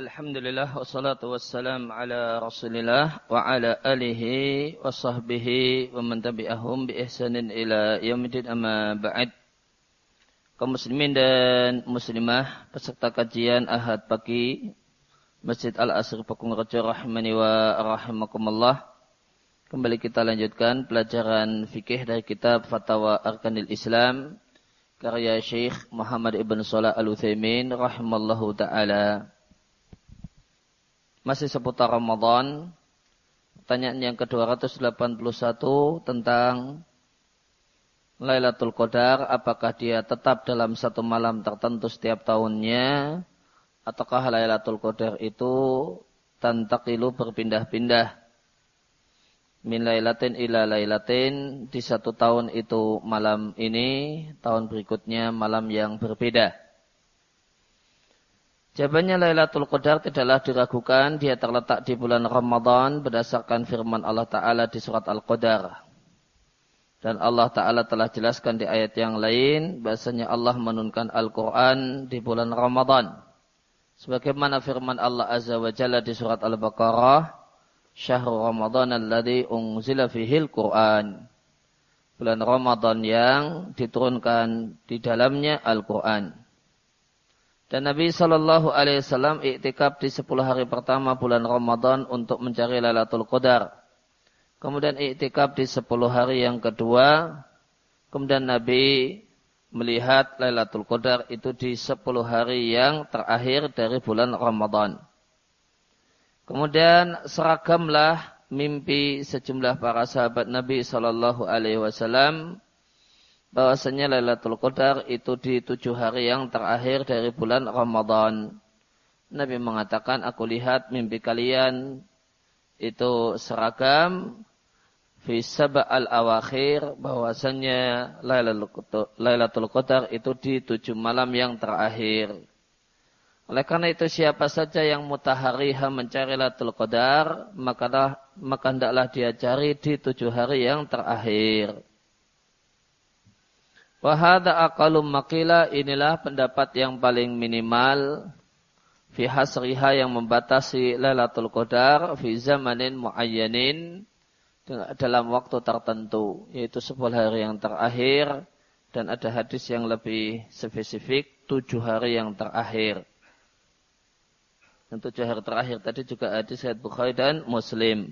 Alhamdulillah wassalatu wassalam ala Rasulillah wa ala alihi wa sahbihi wa man tabi'ahum bi ihsanin ila yaumil amma ba'd. Kaum muslimin dan muslimah peserta kajian Ahad pagi Masjid Al-Asr Pakung Raja rahimani wa rahimakumullah. Kembali kita lanjutkan pelajaran fikih dari kitab Fatawa Arkanil Islam karya Syekh Muhammad Ibn Salah Al-Utsaimin rahimallahu taala masih seputar Ramadan. Pertanyaan yang ke-281 tentang Lailatul Qadar, apakah dia tetap dalam satu malam tertentu setiap tahunnya, ataukah Lailatul Qadar itu tantakilu berpindah-pindah min lailatin ila lailatin di satu tahun itu malam ini, tahun berikutnya malam yang berbeda. Jawabannya Lailatul Qadar tidaklah diragukan, dia terletak di bulan Ramadan berdasarkan firman Allah Ta'ala di surat Al-Qadar. Dan Allah Ta'ala telah jelaskan di ayat yang lain, bahasanya Allah menurunkan Al-Quran di bulan Ramadan. Sebagaimana firman Allah Azza wa Jalla di surat Al-Baqarah, Syahrul Ramadan alladhi unzila fihil Qur'an. Bulan Ramadan yang diturunkan di dalamnya Al-Quran. Dan Nabi Shallallahu Alaihi Wasallam iktikaf di 10 hari pertama bulan Ramadan untuk mencari Lailatul Qadar. Kemudian iktikaf di 10 hari yang kedua. Kemudian Nabi melihat Lailatul Qadar itu di 10 hari yang terakhir dari bulan Ramadan. Kemudian seragamlah mimpi sejumlah para sahabat Nabi Shallallahu Alaihi Wasallam bahwasanya Lailatul Qadar itu di tujuh hari yang terakhir dari bulan Ramadan. Nabi mengatakan, aku lihat mimpi kalian itu seragam fi al awakhir bahwasanya Lailatul Qadar itu di tujuh malam yang terakhir. Oleh karena itu siapa saja yang mutahariha mencari Lailatul Qadar, maka maka hendaklah dia cari di tujuh hari yang terakhir. Wahada akalum makila inilah pendapat yang paling minimal fi hasriha yang membatasi Lailatul Qadar fi zamanin muayyanin dalam waktu tertentu yaitu 10 hari yang terakhir dan ada hadis yang lebih spesifik tujuh hari yang terakhir. Dan tujuh hari terakhir tadi juga hadis Sahih Bukhari dan Muslim.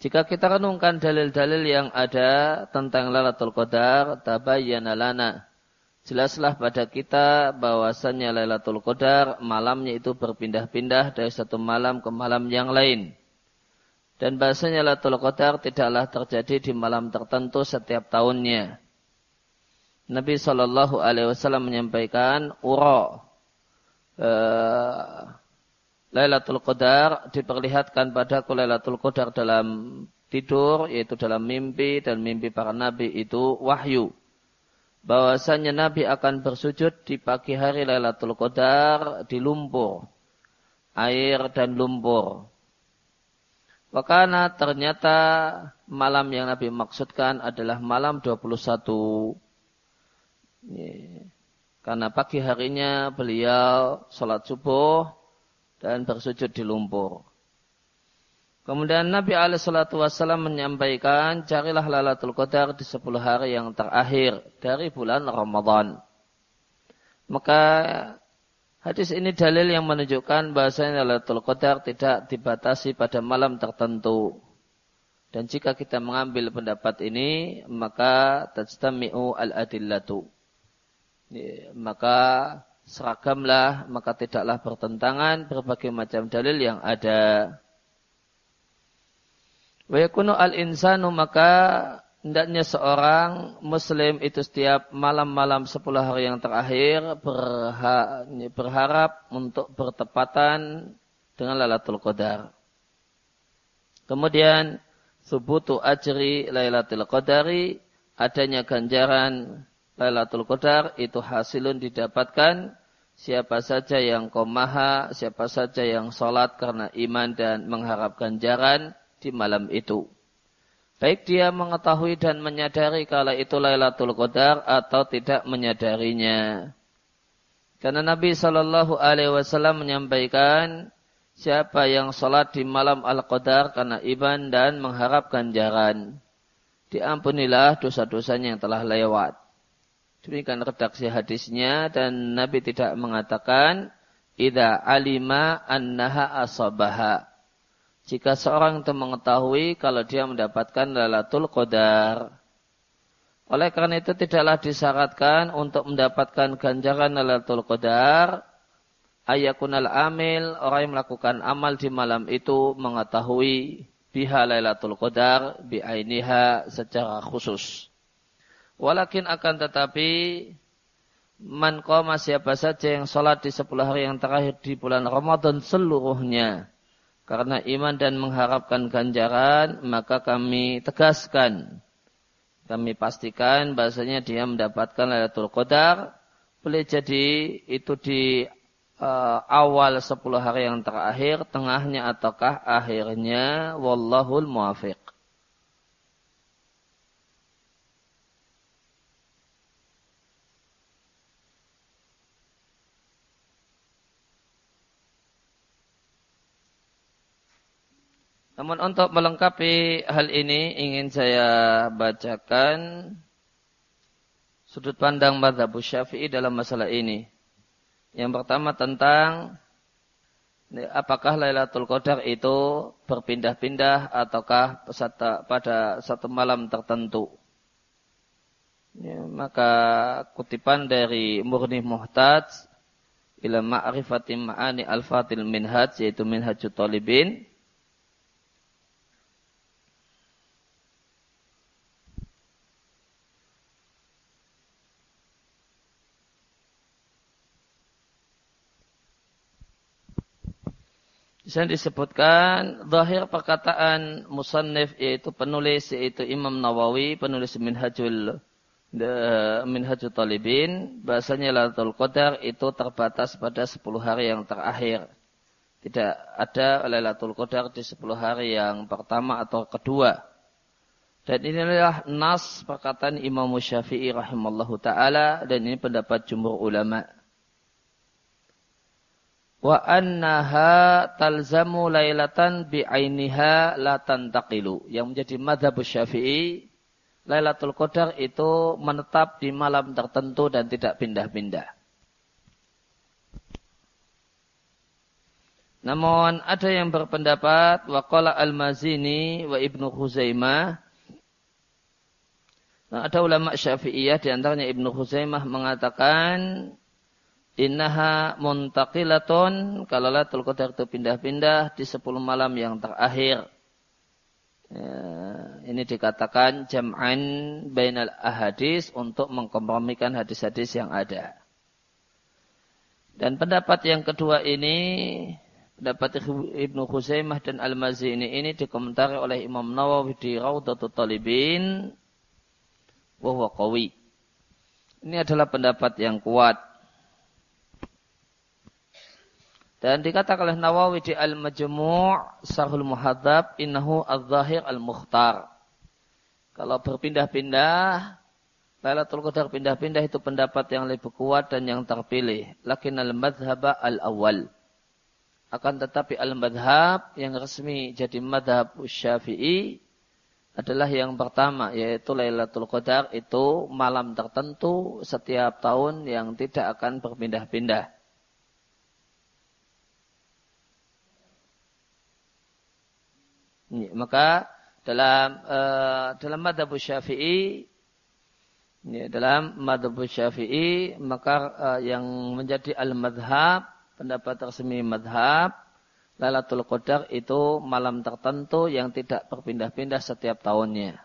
Jika kita renungkan dalil-dalil yang ada tentang Lailatul Qadar, tabayyana lana. Jelaslah pada kita bahwasannya Lailatul Qadar malamnya itu berpindah-pindah dari satu malam ke malam yang lain. Dan bahasanya Lailatul Qadar tidaklah terjadi di malam tertentu setiap tahunnya. Nabi Shallallahu Alaihi Wasallam menyampaikan uro uh, Lailatul Qadar diperlihatkan padaku Lailatul Qadar dalam tidur yaitu dalam mimpi dan mimpi para nabi itu wahyu. Bahwasanya nabi akan bersujud di pagi hari Lailatul Qadar di lumpur, air dan lumpur. Wakana ternyata malam yang Nabi maksudkan adalah malam 21. Karena pagi harinya beliau sholat subuh dan bersujud di lumpur. Kemudian Nabi Alaihissalam menyampaikan, carilah lalatul qadar di 10 hari yang terakhir dari bulan Ramadan. Maka hadis ini dalil yang menunjukkan bahasanya lalatul qadar tidak dibatasi pada malam tertentu. Dan jika kita mengambil pendapat ini, maka tajtami'u al-adillatu. Maka seragamlah maka tidaklah bertentangan berbagai macam dalil yang ada. Wa yakunu al-insanu maka hendaknya seorang muslim itu setiap malam-malam sepuluh hari yang terakhir berharap untuk bertepatan dengan Lailatul Qadar. Kemudian subutu ajri Lailatul Qadari adanya ganjaran Lailatul Qadar itu hasilun didapatkan siapa saja yang komaha, siapa saja yang sholat karena iman dan mengharapkan jaran di malam itu. Baik dia mengetahui dan menyadari kalau itu Lailatul Qadar atau tidak menyadarinya. Karena Nabi Shallallahu Alaihi Wasallam menyampaikan siapa yang sholat di malam Al-Qadar karena iman dan mengharap ganjaran. Diampunilah dosa-dosanya yang telah lewat. Demikian redaksi hadisnya dan Nabi tidak mengatakan Ida alima annaha asabaha. Jika seorang itu mengetahui kalau dia mendapatkan lalatul qadar. Oleh karena itu tidaklah disyaratkan untuk mendapatkan ganjaran lalatul qadar ayakunal amil, orang yang melakukan amal di malam itu mengetahui biha lailatul qadar bi'ainiha secara khusus. Walakin akan tetapi man qama siapa saja yang sholat di sepuluh hari yang terakhir di bulan Ramadan seluruhnya karena iman dan mengharapkan ganjaran maka kami tegaskan. Kami pastikan bahasanya dia mendapatkan Lailatul Qadar. Boleh jadi itu di uh, awal 10 hari yang terakhir, tengahnya ataukah akhirnya. Wallahul muwafiq. Namun untuk melengkapi hal ini ingin saya bacakan sudut pandang madhab syafi'i dalam masalah ini. Yang pertama tentang apakah Lailatul Qadar itu berpindah-pindah ataukah pada satu malam tertentu. Ya, maka kutipan dari Murni Muhtaj ila ma'rifati ma'ani al-fatil minhaj yaitu minhajut talibin Di disebutkan zahir perkataan musannif yaitu penulis yaitu Imam Nawawi penulis Minhajul Minhajul Talibin bahasanya Lailatul Qadar itu terbatas pada 10 hari yang terakhir. Tidak ada Lailatul Qadar di 10 hari yang pertama atau kedua. Dan inilah nas perkataan Imam Syafi'i rahimallahu taala dan ini pendapat jumhur ulama wa annaha talzamu lailatan bi'ainiha la tantaqilu. Yang menjadi madhab syafi'i, Lailatul Qadar itu menetap di malam tertentu dan tidak pindah-pindah. Namun ada yang berpendapat waqala al-Mazini wa Ibnu Khuzaimah Nah, ada ulama Syafi'iyah di antaranya Ibnu Khuzaimah mengatakan Innaha muntaqilatun kalau Lailatul Qadar itu pindah-pindah di 10 malam yang terakhir. Ya, ini dikatakan jam'an bainal ahadis untuk mengkompromikan hadis-hadis yang ada. Dan pendapat yang kedua ini, pendapat Ibnu Khuzaimah dan Al-Mazini ini dikomentari oleh Imam Nawawi di Raudatul Talibin, wahwa qawi. Ini adalah pendapat yang kuat. Dan dikatakan oleh Nawawi di Al-Majmu' Sahul Muhadzab innahu al-zahir al-mukhtar. Kalau berpindah-pindah, Lailatul Qadar pindah-pindah itu pendapat yang lebih kuat dan yang terpilih. Lakin al-madhhab al-awwal. Akan tetapi al-madhab yang resmi jadi madhab syafi'i adalah yang pertama yaitu Lailatul Qadar itu malam tertentu setiap tahun yang tidak akan berpindah-pindah. Maka dalam uh, dalam madhab syafi'i ya, dalam madhab syafi'i maka uh, yang menjadi al-madhab pendapat resmi madhab Lailatul Qadar itu malam tertentu yang tidak berpindah-pindah setiap tahunnya.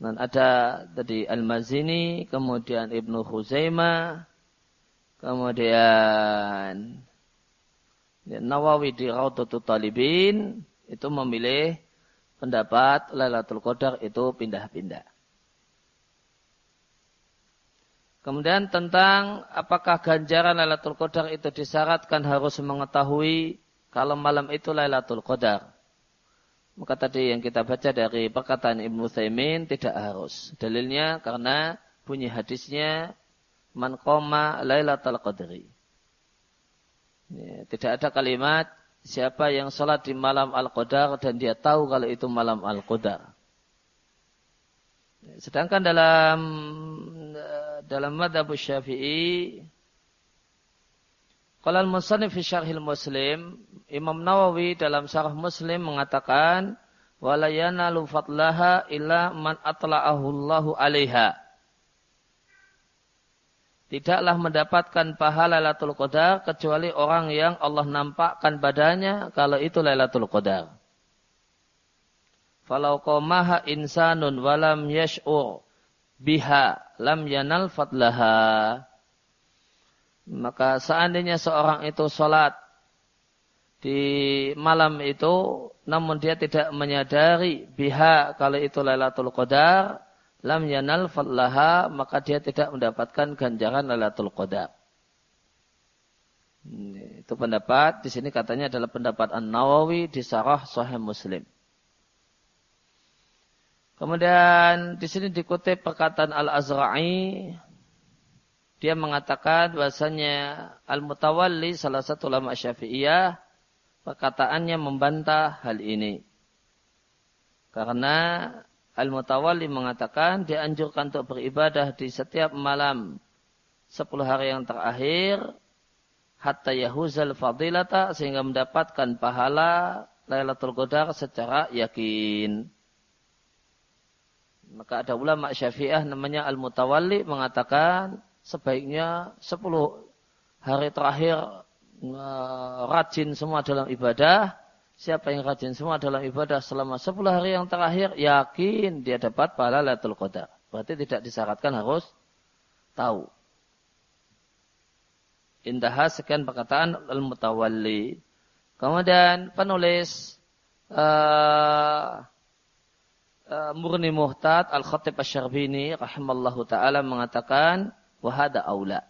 Dan ada tadi Al-Mazini, kemudian Ibnu Khuzaimah, kemudian Nawawi di Raudatul Talibin, itu memilih pendapat Lailatul Qadar itu pindah-pindah. Kemudian tentang apakah ganjaran Lailatul Qadar itu disyaratkan harus mengetahui kalau malam itu Lailatul Qadar. Maka tadi yang kita baca dari perkataan Ibnu Thaimin tidak harus. Dalilnya karena bunyi hadisnya man qama lailatul qadri. Ya, tidak ada kalimat siapa yang sholat di malam Al-Qadar dan dia tahu kalau itu malam Al-Qadar. Sedangkan dalam dalam madhab syafi'i kalau al-musannif syarhil muslim Imam Nawawi dalam syarah muslim mengatakan wala yanalu fadlaha illa man atla'ahu Allahu 'alaiha tidaklah mendapatkan pahala Lailatul Qadar kecuali orang yang Allah nampakkan badannya kalau itu Lailatul Qadar. Falau qamaha insanun walam yash'ur biha lam yanal fadlaha. Maka seandainya seorang itu sholat di malam itu namun dia tidak menyadari biha kalau itu Lailatul Qadar lam yanal fallaha maka dia tidak mendapatkan ganjaran Lailatul Qadar. Itu pendapat di sini katanya adalah pendapat An-Nawawi di Sarah Sahih Muslim. Kemudian di sini dikutip perkataan Al-Azra'i dia mengatakan bahasanya Al-Mutawalli salah satu ulama Syafi'iyah perkataannya membantah hal ini. Karena Al-Mutawalli mengatakan dianjurkan untuk beribadah di setiap malam 10 hari yang terakhir hatta yahuzal fadilata sehingga mendapatkan pahala Lailatul Qadar secara yakin. Maka ada ulama Syafi'ah namanya Al-Mutawalli mengatakan sebaiknya 10 hari terakhir eh, rajin semua dalam ibadah Siapa yang rajin semua dalam ibadah selama 10 hari yang terakhir, yakin dia dapat pahala Lailatul Qadar. Berarti tidak disyaratkan harus tahu. Indah sekian perkataan al-mutawalli. Kemudian penulis uh, uh, Murni Muhtad Al-Khatib Asy-Syarbini rahimallahu taala mengatakan wahada aula.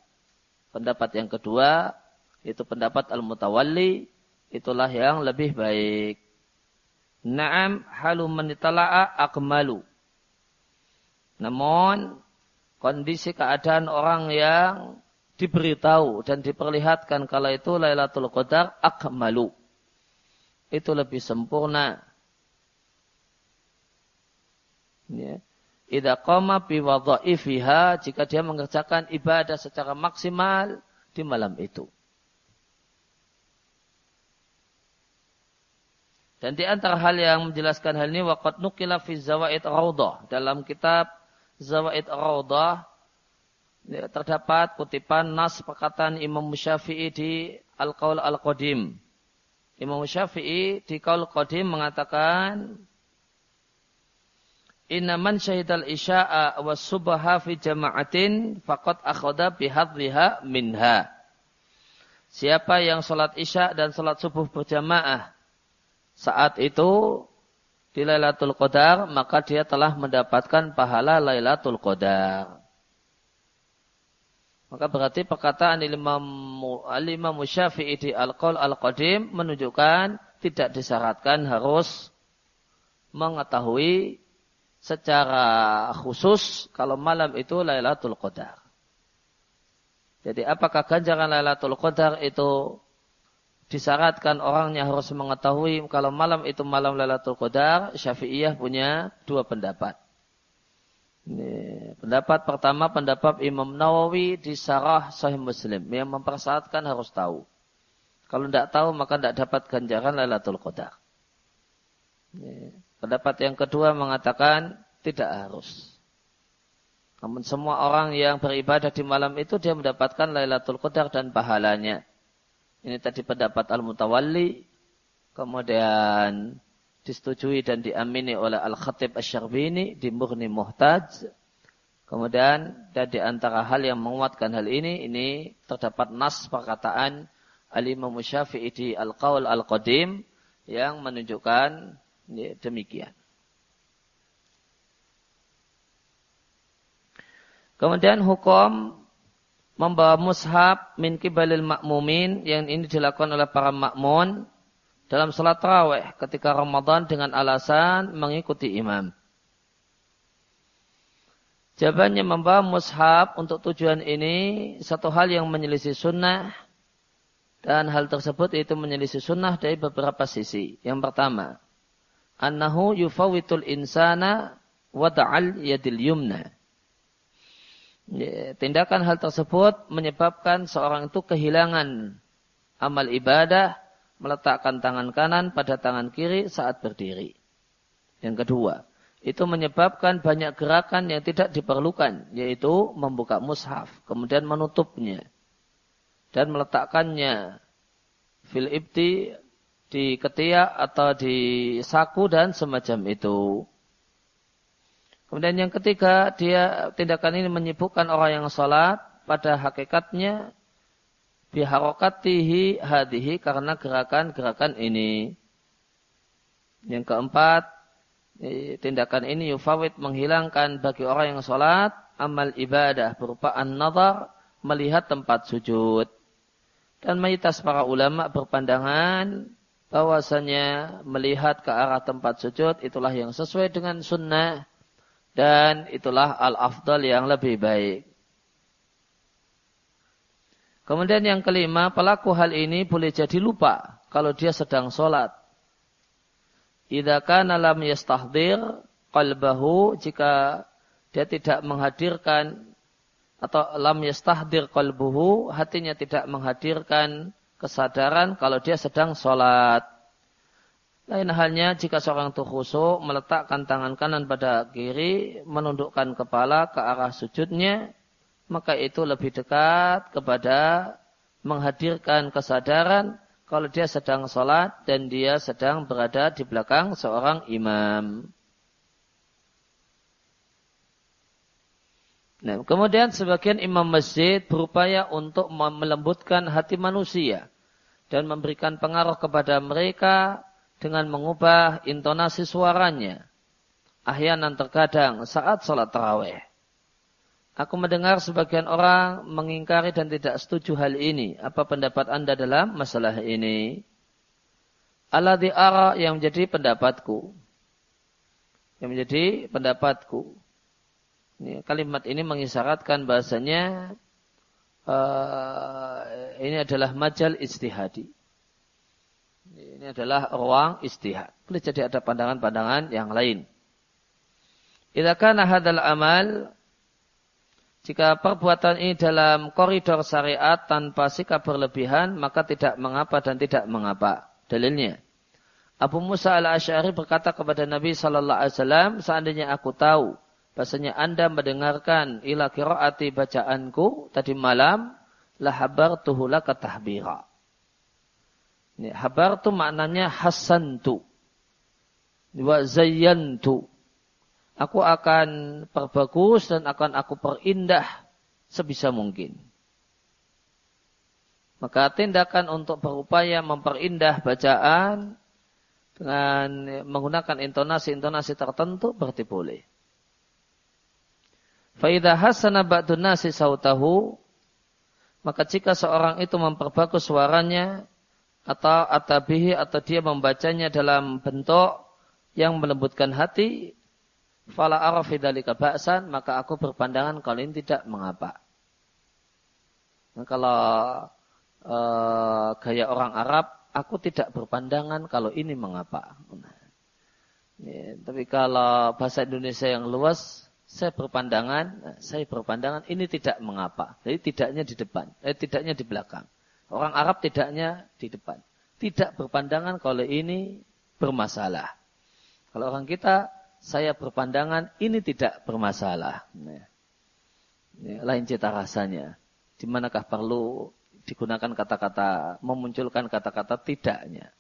Pendapat yang kedua itu pendapat al-mutawalli itulah yang lebih baik. Naam halu menitala'a akmalu. Namun kondisi keadaan orang yang diberitahu dan diperlihatkan kalau itu Lailatul Qadar akmalu. Itu lebih sempurna. Ya. Idza qama bi jika dia mengerjakan ibadah secara maksimal di malam itu. Dan di antara hal yang menjelaskan hal ini waqad nukila fi zawaid raudah dalam kitab zawaid raudah ya, terdapat kutipan nas perkataan Imam Syafi'i di Al-Qaul Al-Qadim. Imam Syafi'i di Qaul Qadim mengatakan Inna man syahidal isya'a wa subaha fi jama'atin faqad akhada bihadliha minha. Siapa yang salat isya dan salat subuh berjamaah saat itu di Lailatul Qadar maka dia telah mendapatkan pahala Lailatul Qadar. Maka berarti perkataan Imam Imam Syafi'i di Al-Qaul Al-Qadim menunjukkan tidak disyaratkan harus mengetahui secara khusus kalau malam itu Lailatul Qadar. Jadi apakah ganjaran Lailatul Qadar itu disyaratkan orangnya harus mengetahui kalau malam itu malam Lailatul Qadar, Syafi'iyah punya dua pendapat. Ini, pendapat pertama pendapat Imam Nawawi di Sarah Sahih Muslim yang mempersyaratkan harus tahu. Kalau tidak tahu maka tidak dapat ganjaran Lailatul Qadar. Ini, pendapat yang kedua mengatakan tidak harus. Namun semua orang yang beribadah di malam itu dia mendapatkan Lailatul Qadar dan pahalanya. Ini tadi pendapat Al-Mutawalli. Kemudian disetujui dan diamini oleh Al-Khatib Asy-Syarbini di Murni Muhtaj. Kemudian dan di antara hal yang menguatkan hal ini, ini terdapat nas perkataan Al-Imam Syafi'i di Al-Qaul Al-Qadim yang menunjukkan ya, demikian. Kemudian hukum membawa mushaf min kibalil makmumin yang ini dilakukan oleh para makmun dalam salat tarawih ketika Ramadan dengan alasan mengikuti imam. Jawabannya membawa mushaf untuk tujuan ini satu hal yang menyelisih sunnah dan hal tersebut itu menyelisih sunnah dari beberapa sisi. Yang pertama, annahu yufawitul insana wada'al yadil yumna. Ya, tindakan hal tersebut menyebabkan seorang itu kehilangan amal ibadah, meletakkan tangan kanan pada tangan kiri saat berdiri. Yang kedua, itu menyebabkan banyak gerakan yang tidak diperlukan, yaitu membuka mushaf, kemudian menutupnya, dan meletakkannya fil ibti di ketiak atau di saku dan semacam itu. Kemudian yang ketiga, dia tindakan ini menyibukkan orang yang sholat pada hakikatnya biharokatihi hadihi karena gerakan-gerakan ini. Yang keempat, tindakan ini yufawid menghilangkan bagi orang yang sholat amal ibadah berupa an-nazar melihat tempat sujud. Dan mayoritas para ulama berpandangan bahwasanya melihat ke arah tempat sujud itulah yang sesuai dengan sunnah dan itulah al-afdal yang lebih baik. Kemudian yang kelima, pelaku hal ini boleh jadi lupa kalau dia sedang sholat Idza kana lam yastahdir qalbahu jika dia tidak menghadirkan atau lam yastahdir qalbuhu hatinya tidak menghadirkan kesadaran kalau dia sedang sholat. Lain halnya jika seorang itu khusyuk meletakkan tangan kanan pada kiri, menundukkan kepala ke arah sujudnya, maka itu lebih dekat kepada menghadirkan kesadaran kalau dia sedang sholat dan dia sedang berada di belakang seorang imam. Nah, kemudian sebagian imam masjid berupaya untuk melembutkan hati manusia dan memberikan pengaruh kepada mereka dengan mengubah intonasi suaranya. Ahyanan terkadang saat sholat taraweh. Aku mendengar sebagian orang mengingkari dan tidak setuju hal ini. Apa pendapat anda dalam masalah ini? Alladhi ara yang menjadi pendapatku. Yang menjadi pendapatku. Ini, kalimat ini mengisyaratkan bahasanya uh, ini adalah majal istihadi. Ini adalah ruang istihad. Boleh jadi ada pandangan-pandangan yang lain. Idza hadal amal jika perbuatan ini dalam koridor syariat tanpa sikap berlebihan, maka tidak mengapa dan tidak mengapa. Dalilnya. Abu Musa al-Ash'ari berkata kepada Nabi Sallallahu Alaihi Wasallam, seandainya aku tahu, bahasanya anda mendengarkan ila kiraati bacaanku tadi malam, lah habar tuhula ketahbira. Ini habar tu maknanya hasantu. Wa zayyantu aku akan perbagus dan akan aku perindah sebisa mungkin. Maka tindakan untuk berupaya memperindah bacaan dengan menggunakan intonasi-intonasi tertentu berarti boleh. Faidah hasana ba'dun nasi sautahu maka jika seorang itu memperbagus suaranya atau atabihi atau dia membacanya dalam bentuk yang melembutkan hati fala arafidalika ba'san, maka aku berpandangan kalau ini tidak mengapa. Nah, kalau uh, gaya orang Arab, aku tidak berpandangan kalau ini mengapa. Nah, ya, tapi kalau bahasa Indonesia yang luas, saya berpandangan, nah, saya berpandangan ini tidak mengapa. Jadi tidaknya di depan, eh, tidaknya di belakang. Orang Arab tidaknya di depan. Tidak berpandangan kalau ini bermasalah. Kalau orang kita saya berpandangan ini tidak bermasalah. Nah, lain cita rasanya. Di manakah perlu digunakan kata-kata, memunculkan kata-kata tidaknya.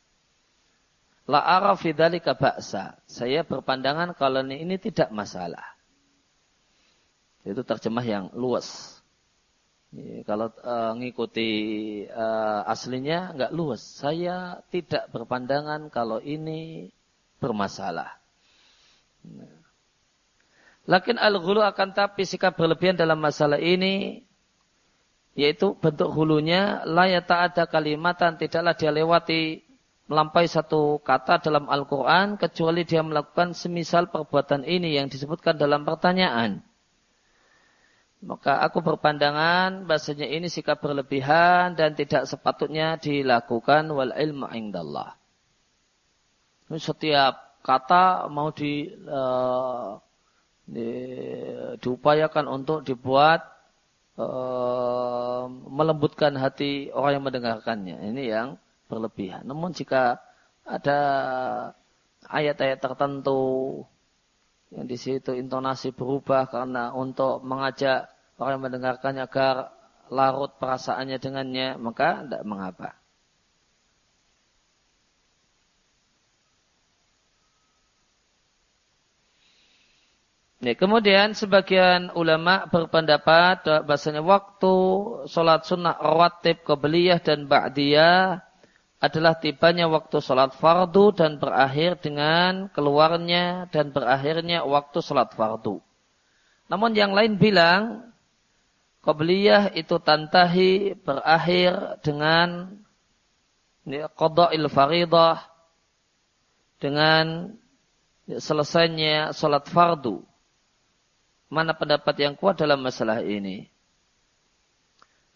La arafidhalika ba'sa. Saya berpandangan kalau ini tidak masalah. Itu terjemah yang luas. Kalau uh, ngikuti uh, aslinya nggak luas. Saya tidak berpandangan kalau ini bermasalah. Lakin al-ghulu akan tapi sikap berlebihan dalam masalah ini yaitu bentuk hulunya layata ada kalimatan tidaklah dia lewati melampaui satu kata dalam Al-Quran kecuali dia melakukan semisal perbuatan ini yang disebutkan dalam pertanyaan. Maka aku berpandangan bahasanya ini sikap berlebihan dan tidak sepatutnya dilakukan wal ilmu indallah. Setiap kata mau di, uh, di diupayakan untuk dibuat uh, melembutkan hati orang yang mendengarkannya. Ini yang berlebihan. Namun jika ada ayat-ayat tertentu yang di situ intonasi berubah karena untuk mengajak orang yang mendengarkannya agar larut perasaannya dengannya, maka tidak mengapa. Ya, kemudian sebagian ulama berpendapat bahasanya waktu sholat sunnah rawatib kebeliyah dan ba'diyah adalah tibanya waktu sholat fardu dan berakhir dengan keluarnya dan berakhirnya waktu sholat fardu. Namun yang lain bilang, Qobliyah itu tantahi berakhir dengan qada'il faridah dengan selesainya sholat fardu. Mana pendapat yang kuat dalam masalah ini?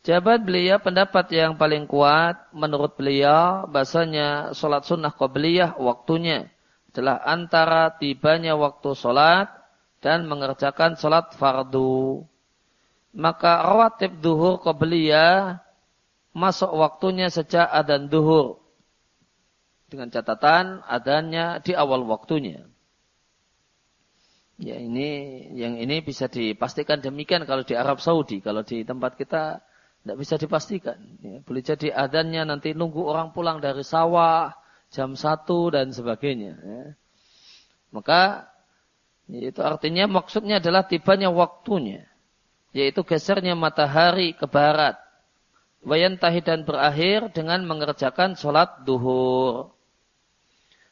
Jabat beliau pendapat yang paling kuat menurut beliau bahasanya sholat sunnah qabliyah waktunya adalah antara tibanya waktu sholat dan mengerjakan sholat fardu. Maka rawatib duhur qabliyah masuk waktunya sejak adan duhur. Dengan catatan adanya di awal waktunya. Ya ini yang ini bisa dipastikan demikian kalau di Arab Saudi, kalau di tempat kita tidak bisa dipastikan. Ya, boleh jadi adanya nanti nunggu orang pulang dari sawah jam satu dan sebagainya. Ya. Maka itu artinya maksudnya adalah tibanya waktunya. Yaitu gesernya matahari ke barat. Wayantahi dan berakhir dengan mengerjakan sholat duhur.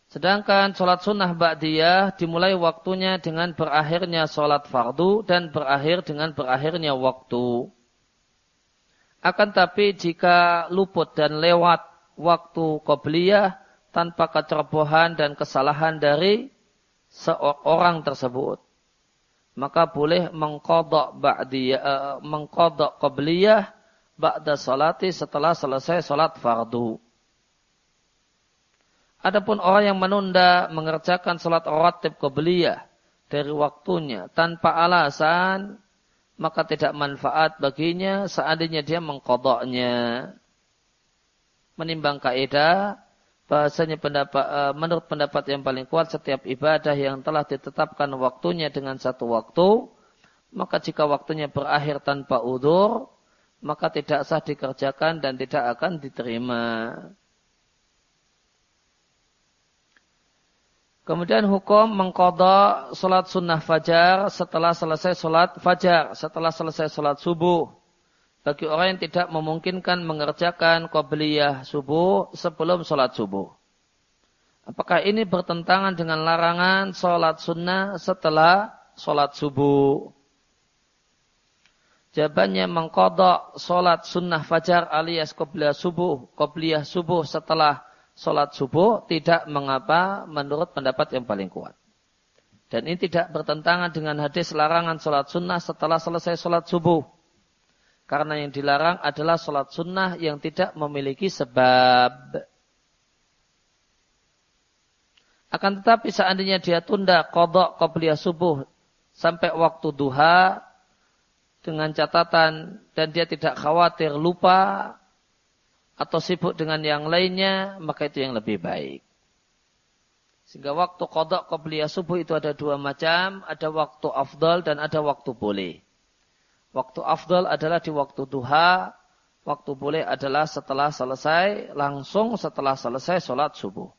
Sedangkan sholat sunnah ba'diyah dimulai waktunya dengan berakhirnya sholat fardu dan berakhir dengan berakhirnya waktu. Akan tapi jika luput dan lewat waktu qobliyah tanpa kecerobohan dan kesalahan dari seorang tersebut, maka boleh mengkodok ba'diyah, uh, mengkodok qobliyah ba'da salati setelah selesai salat fardu. Adapun orang yang menunda mengerjakan salat rawatib qobliyah dari waktunya tanpa alasan maka tidak manfaat baginya seandainya dia mengkodoknya. Menimbang kaidah bahasanya pendapat, eh, menurut pendapat yang paling kuat setiap ibadah yang telah ditetapkan waktunya dengan satu waktu, maka jika waktunya berakhir tanpa udur, maka tidak sah dikerjakan dan tidak akan diterima. Kemudian hukum mengkodok sholat sunnah fajar setelah selesai sholat fajar, setelah selesai sholat subuh. Bagi orang yang tidak memungkinkan mengerjakan qobliyah subuh sebelum sholat subuh. Apakah ini bertentangan dengan larangan sholat sunnah setelah sholat subuh? Jawabannya mengkodok sholat sunnah fajar alias qobliyah subuh, qobliyah subuh setelah sholat subuh tidak mengapa menurut pendapat yang paling kuat. Dan ini tidak bertentangan dengan hadis larangan sholat sunnah setelah selesai sholat subuh. Karena yang dilarang adalah sholat sunnah yang tidak memiliki sebab. Akan tetapi seandainya dia tunda kodok qobliyah subuh sampai waktu duha dengan catatan dan dia tidak khawatir lupa atau sibuk dengan yang lainnya, maka itu yang lebih baik. Sehingga waktu kodok qobliyah subuh itu ada dua macam, ada waktu afdal dan ada waktu boleh. Waktu afdal adalah di waktu duha, waktu boleh adalah setelah selesai, langsung setelah selesai sholat subuh.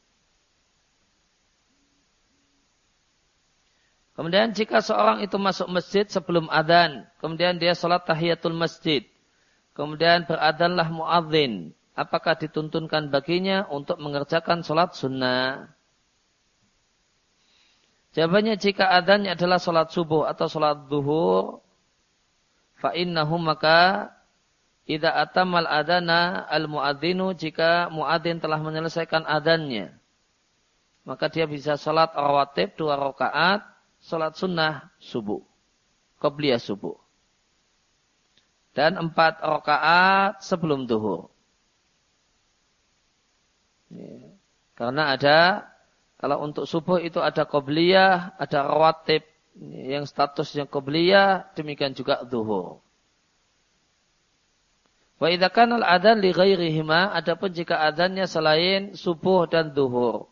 Kemudian jika seorang itu masuk masjid sebelum adzan, kemudian dia sholat tahiyatul masjid, kemudian beradanlah muadzin, apakah dituntunkan baginya untuk mengerjakan sholat sunnah? Jawabannya jika adanya adalah sholat subuh atau sholat duhur, fa'innahum maka Ida atamal adana al muadzinu jika muadzin telah menyelesaikan adannya. Maka dia bisa sholat rawatib dua rakaat, sholat sunnah subuh. Qobliyah subuh. dan empat rakaat sebelum duhur. Ya. Karena ada kalau untuk subuh itu ada qobliyah, ada rawatib yang statusnya qobliyah, demikian juga duhur. Wa idza kana al-adzan li ghairihima adapun jika adzannya selain subuh dan duhur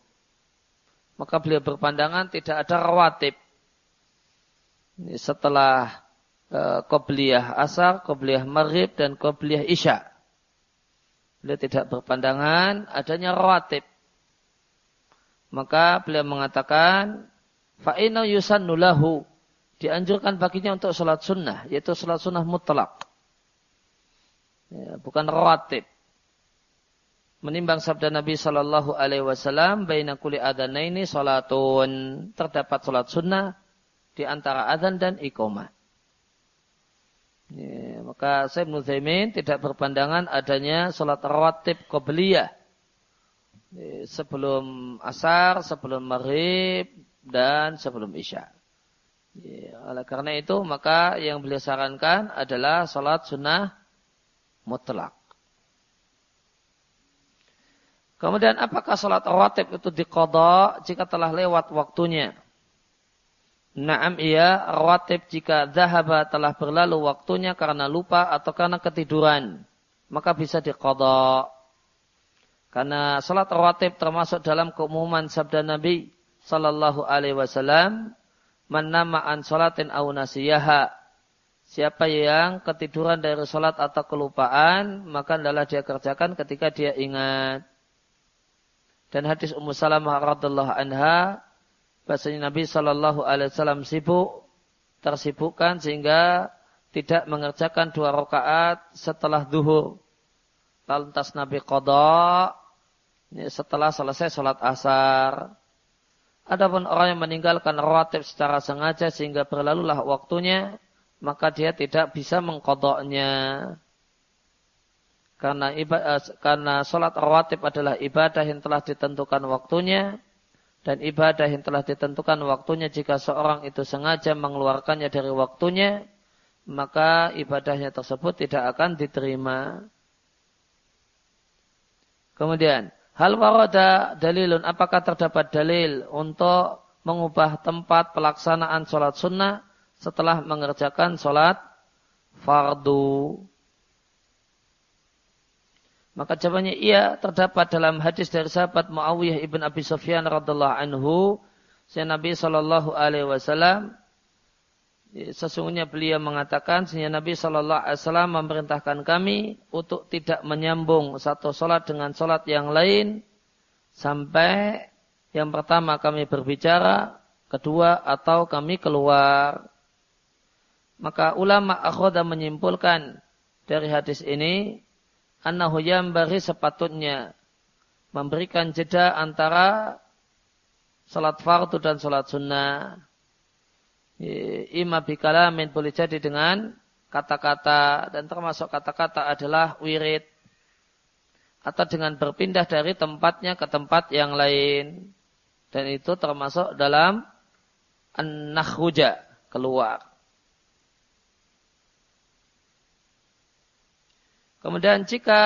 maka beliau berpandangan tidak ada rawatib setelah uh, qobliyah asar, qobliyah maghrib dan qobliyah isya. Beliau tidak berpandangan adanya rawatib. Maka beliau mengatakan fa'inau yusannu lahu dianjurkan baginya untuk salat sunnah yaitu salat sunnah mutlak. Ya, bukan rawatib. Menimbang sabda Nabi Shallallahu Alaihi Wasallam, baina kuli ini salatun terdapat salat sunnah di antara adzan dan iqamah. Ya, maka saya Nuzaimin tidak berpandangan adanya salat rawatib qabliyah ya, sebelum asar, sebelum maghrib dan sebelum isya. Ya, oleh karena itu maka yang beliau sarankan adalah salat sunnah mutlak. Kemudian apakah salat rawatib itu diqadha jika telah lewat waktunya? Naam iya rawatib jika zahaba telah berlalu waktunya karena lupa atau karena ketiduran. Maka bisa diqadha. Karena salat rawatib termasuk dalam keumuman sabda Nabi sallallahu alaihi wasallam, "Man nama an salatin aw nasiyaha." Siapa yang ketiduran dari salat atau kelupaan, maka adalah dia kerjakan ketika dia ingat. Dan hadis Ummu Salamah radhiallahu anha bahasanya Nabi Shallallahu alaihi wasallam sibuk tersibukkan sehingga tidak mengerjakan dua rakaat setelah zuhur. Lantas Nabi qada setelah selesai sholat asar. Adapun orang yang meninggalkan rawatib secara sengaja sehingga berlalulah waktunya, maka dia tidak bisa mengkodoknya. Karena ibadah, karena sholat rawatib adalah ibadah yang telah ditentukan waktunya dan ibadah yang telah ditentukan waktunya jika seorang itu sengaja mengeluarkannya dari waktunya maka ibadahnya tersebut tidak akan diterima. Kemudian, hal warada dalilun apakah terdapat dalil untuk mengubah tempat pelaksanaan sholat sunnah setelah mengerjakan sholat fardu? Maka jawabannya iya terdapat dalam hadis dari sahabat Muawiyah ibn Abi Sufyan radhiallahu anhu. Saya Nabi Shallallahu Alaihi Wasallam sesungguhnya beliau mengatakan sehingga Nabi Shallallahu Alaihi Wasallam memerintahkan kami untuk tidak menyambung satu solat dengan solat yang lain sampai yang pertama kami berbicara, kedua atau kami keluar. Maka ulama akhoda menyimpulkan dari hadis ini annahu bari sepatutnya memberikan jeda antara salat fardu dan salat sunnah. Ima bikalamin boleh jadi dengan kata-kata dan termasuk kata-kata adalah wirid atau dengan berpindah dari tempatnya ke tempat yang lain dan itu termasuk dalam an-nakhruja keluar. Kemudian jika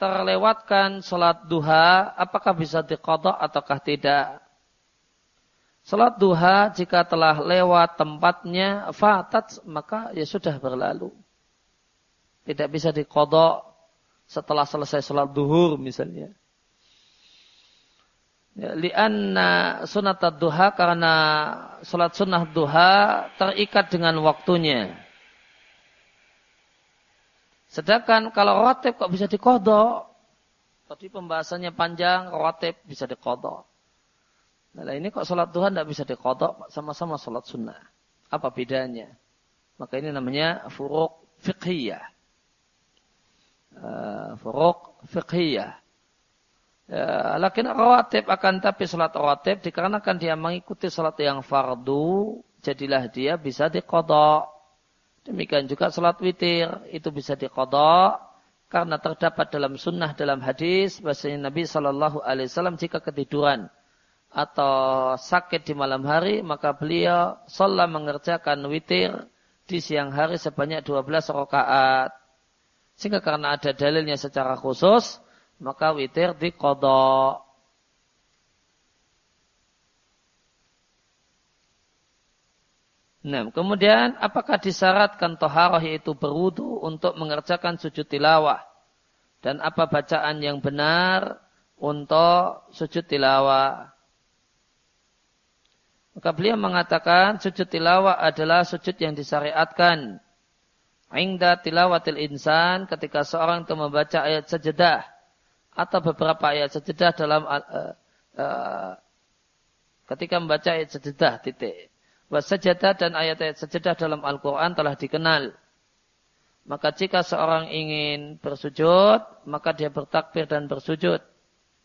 terlewatkan sholat duha, apakah bisa dikodok ataukah tidak? Sholat duha jika telah lewat tempatnya fatat maka ya sudah berlalu. Tidak bisa dikodok setelah selesai sholat duhur misalnya. Ya, lianna sunat duha karena sholat sunnah duha terikat dengan waktunya. Sedangkan kalau rotib kok bisa dikodok? Tadi pembahasannya panjang, rotib bisa dikodok. Nah ini kok sholat Tuhan tidak bisa dikodok, sama-sama sholat sunnah. Apa bedanya? Maka ini namanya furuk fiqhiyah. Uh, furuk fiqhiyah. Ya, lakin rawatib akan tapi sholat rawatib dikarenakan dia mengikuti sholat yang fardu, jadilah dia bisa dikodok. Demikian juga salat witir itu bisa dikodok karena terdapat dalam sunnah dalam hadis bahasanya Nabi Shallallahu Alaihi Wasallam jika ketiduran atau sakit di malam hari maka beliau sholat mengerjakan witir di siang hari sebanyak 12 rakaat. Sehingga karena ada dalilnya secara khusus, maka witir dikodok. Nah, kemudian apakah disyaratkan toharoh itu berwudu untuk mengerjakan sujud tilawah? Dan apa bacaan yang benar untuk sujud tilawah? Maka beliau mengatakan sujud tilawah adalah sujud yang disyariatkan. Ingda tilawatil insan ketika seorang itu membaca ayat sejedah atau beberapa ayat sejedah dalam uh, uh, ketika membaca ayat sejedah titik. Wasajadah dan ayat-ayat sejedah dalam Al-Quran telah dikenal. Maka jika seorang ingin bersujud, maka dia bertakbir dan bersujud.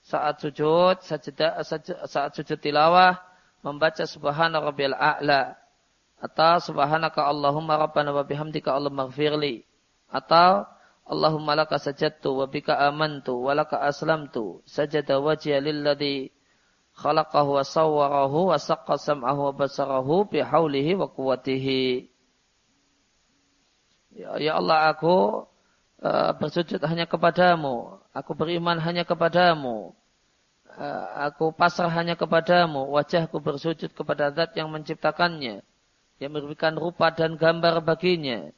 Saat sujud, sajadah, saat sujud tilawah, membaca subhana rabbiyal a'la atau subhanaka Allahumma rabbana wa bihamdika Allahumma gfirli atau Allahumma laka sajadtu wa bika amantu wa laka aslamtu sajada wajhiya lilladhi khalaqahu wa sawwarahu wa saqqa sam'ahu wa basarahu bihaulihi wa quwatihi ya, ya Allah aku uh, bersujud hanya kepadamu. Aku beriman hanya kepadamu. Eh, aku pasrah hanya kepadamu, wajahku bersujud kepada zat yang menciptakannya, yang memberikan rupa dan gambar baginya,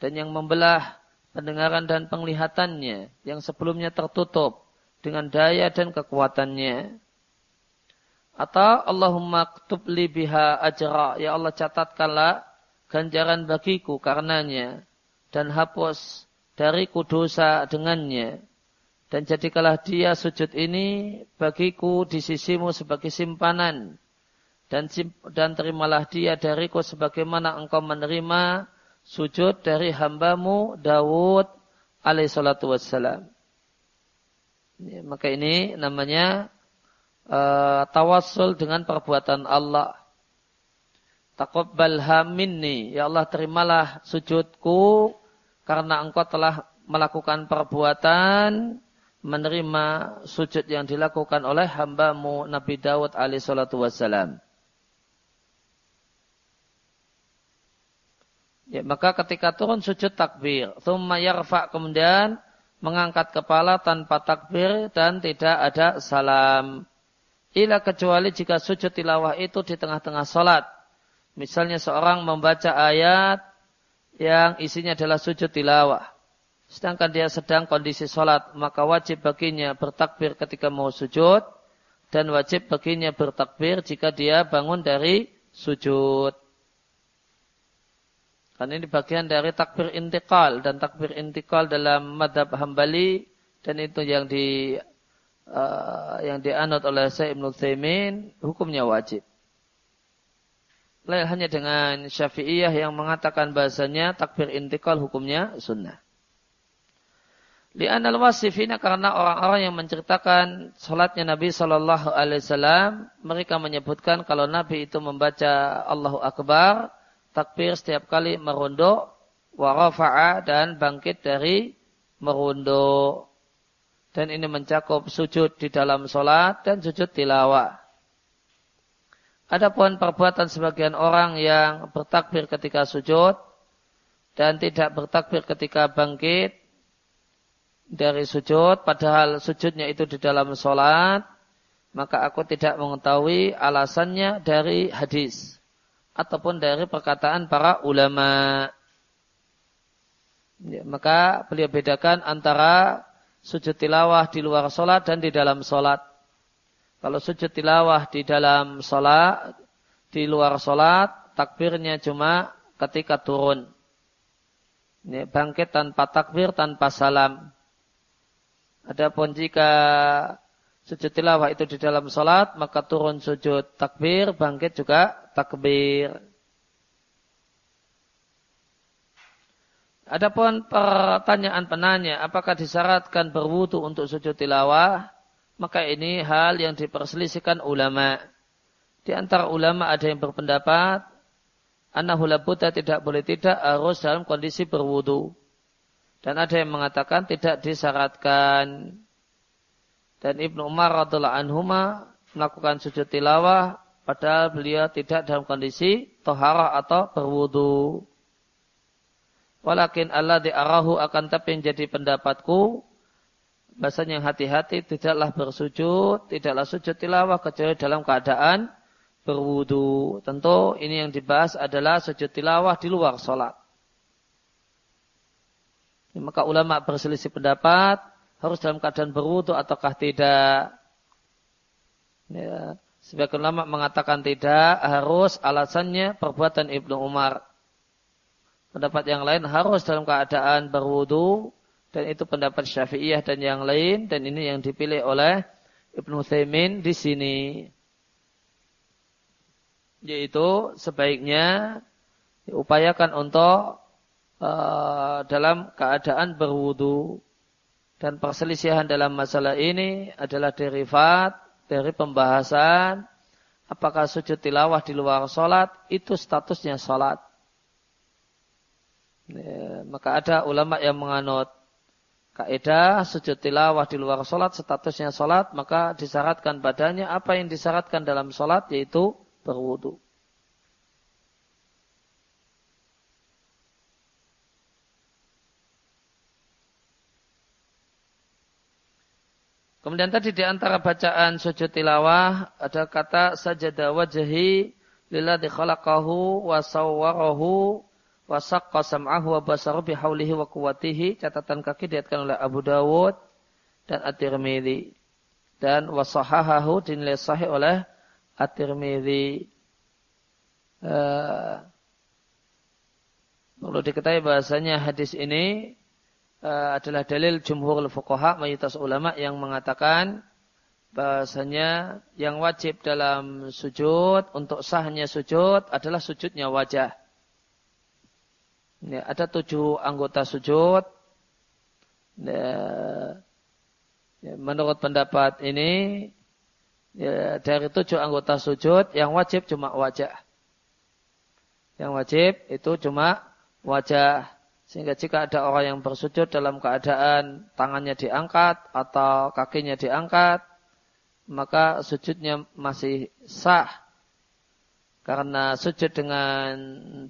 dan yang membelah pendengaran dan penglihatannya, yang sebelumnya tertutup dengan daya dan kekuatannya. Atau Allahumma ktub li biha ajra, ya Allah catatkanlah ganjaran bagiku karenanya, dan hapus dariku dosa dengannya dan jadikanlah dia sujud ini bagiku di sisimu sebagai simpanan. Dan, dan terimalah dia dariku sebagaimana engkau menerima sujud dari hambamu Dawud alaihissalatu wassalam. Ya, maka ini namanya uh, tawassul dengan perbuatan Allah. Taqabbalha minni. Ya Allah terimalah sujudku karena engkau telah melakukan perbuatan menerima sujud yang dilakukan oleh hambamu Nabi Dawud alaihissalatu wassalam. Ya, maka ketika turun sujud takbir, thumma yarfa kemudian mengangkat kepala tanpa takbir dan tidak ada salam. Ila kecuali jika sujud tilawah itu di tengah-tengah solat. Misalnya seorang membaca ayat yang isinya adalah sujud tilawah sedangkan dia sedang kondisi sholat, maka wajib baginya bertakbir ketika mau sujud, dan wajib baginya bertakbir jika dia bangun dari sujud. Karena ini bagian dari takbir intikal, dan takbir intikal dalam madhab hambali, dan itu yang di uh, yang dianut oleh Syekh Ibn Thaymin, hukumnya wajib. Lain hanya dengan syafi'iyah yang mengatakan bahasanya takbir intikal hukumnya sunnah. Li'anal wasifina karena orang-orang yang menceritakan salatnya Nabi Shallallahu Alaihi Wasallam, mereka menyebutkan kalau Nabi itu membaca Allahu Akbar, takbir setiap kali merunduk, warafa'a dan bangkit dari merunduk. Dan ini mencakup sujud di dalam solat dan sujud tilawah. Adapun perbuatan sebagian orang yang bertakbir ketika sujud dan tidak bertakbir ketika bangkit, dari sujud, padahal sujudnya itu di dalam sholat, maka aku tidak mengetahui alasannya dari hadis ataupun dari perkataan para ulama. Ya, maka beliau bedakan antara sujud tilawah di luar sholat dan di dalam sholat. Kalau sujud tilawah di dalam sholat, di luar sholat, takbirnya cuma ketika turun. Ini bangkit tanpa takbir, tanpa salam. Adapun jika sujud tilawah itu di dalam sholat, maka turun sujud takbir, bangkit juga takbir. Adapun pertanyaan penanya, apakah disyaratkan berwudu untuk sujud tilawah? Maka ini hal yang diperselisihkan ulama. Di antara ulama ada yang berpendapat, annahu tidak boleh tidak harus dalam kondisi berwudu. Dan ada yang mengatakan tidak disyaratkan. Dan Ibnu Umar radhiallahu anhuma melakukan sujud tilawah padahal beliau tidak dalam kondisi toharah atau berwudu. Walakin Allah diarahu akan tapi yang jadi pendapatku. Bahasanya hati-hati tidaklah bersujud, tidaklah sujud tilawah kecuali dalam keadaan berwudu. Tentu ini yang dibahas adalah sujud tilawah di luar sholat. Maka ulama berselisih pendapat harus dalam keadaan berwudu ataukah tidak. Ya, sebagian ulama mengatakan tidak, harus alasannya perbuatan Ibnu Umar. Pendapat yang lain harus dalam keadaan berwudu dan itu pendapat Syafi'iyah dan yang lain dan ini yang dipilih oleh Ibnu Thaimin di sini. Yaitu sebaiknya diupayakan untuk uh, dalam keadaan berwudu dan perselisihan dalam masalah ini adalah derivat dari pembahasan apakah sujud tilawah di luar sholat itu statusnya sholat. Ya, maka ada ulama yang menganut kaidah sujud tilawah di luar sholat statusnya sholat maka disyaratkan badannya apa yang disyaratkan dalam sholat yaitu berwudu. Kemudian tadi di antara bacaan sujud tilawah ada kata sajada wajhi lilladzi khalaqahu wa sawwarahu wa saqqa sam'ahu wa basaru bihaulihi wa quwwatihi. Catatan kaki diatkan oleh Abu Dawud dan At-Tirmidzi. Dan wa sahahahu dinilai sahih oleh At-Tirmidzi. Uh, perlu diketahui bahasanya hadis ini uh, adalah dalil jumhur fuqaha mayoritas ulama yang mengatakan bahasanya yang wajib dalam sujud untuk sahnya sujud adalah sujudnya wajah Ya, ada tujuh anggota sujud. Ya, menurut pendapat ini, ya, dari tujuh anggota sujud, yang wajib cuma wajah. Yang wajib itu cuma wajah. Sehingga jika ada orang yang bersujud dalam keadaan tangannya diangkat atau kakinya diangkat, maka sujudnya masih sah karena sujud dengan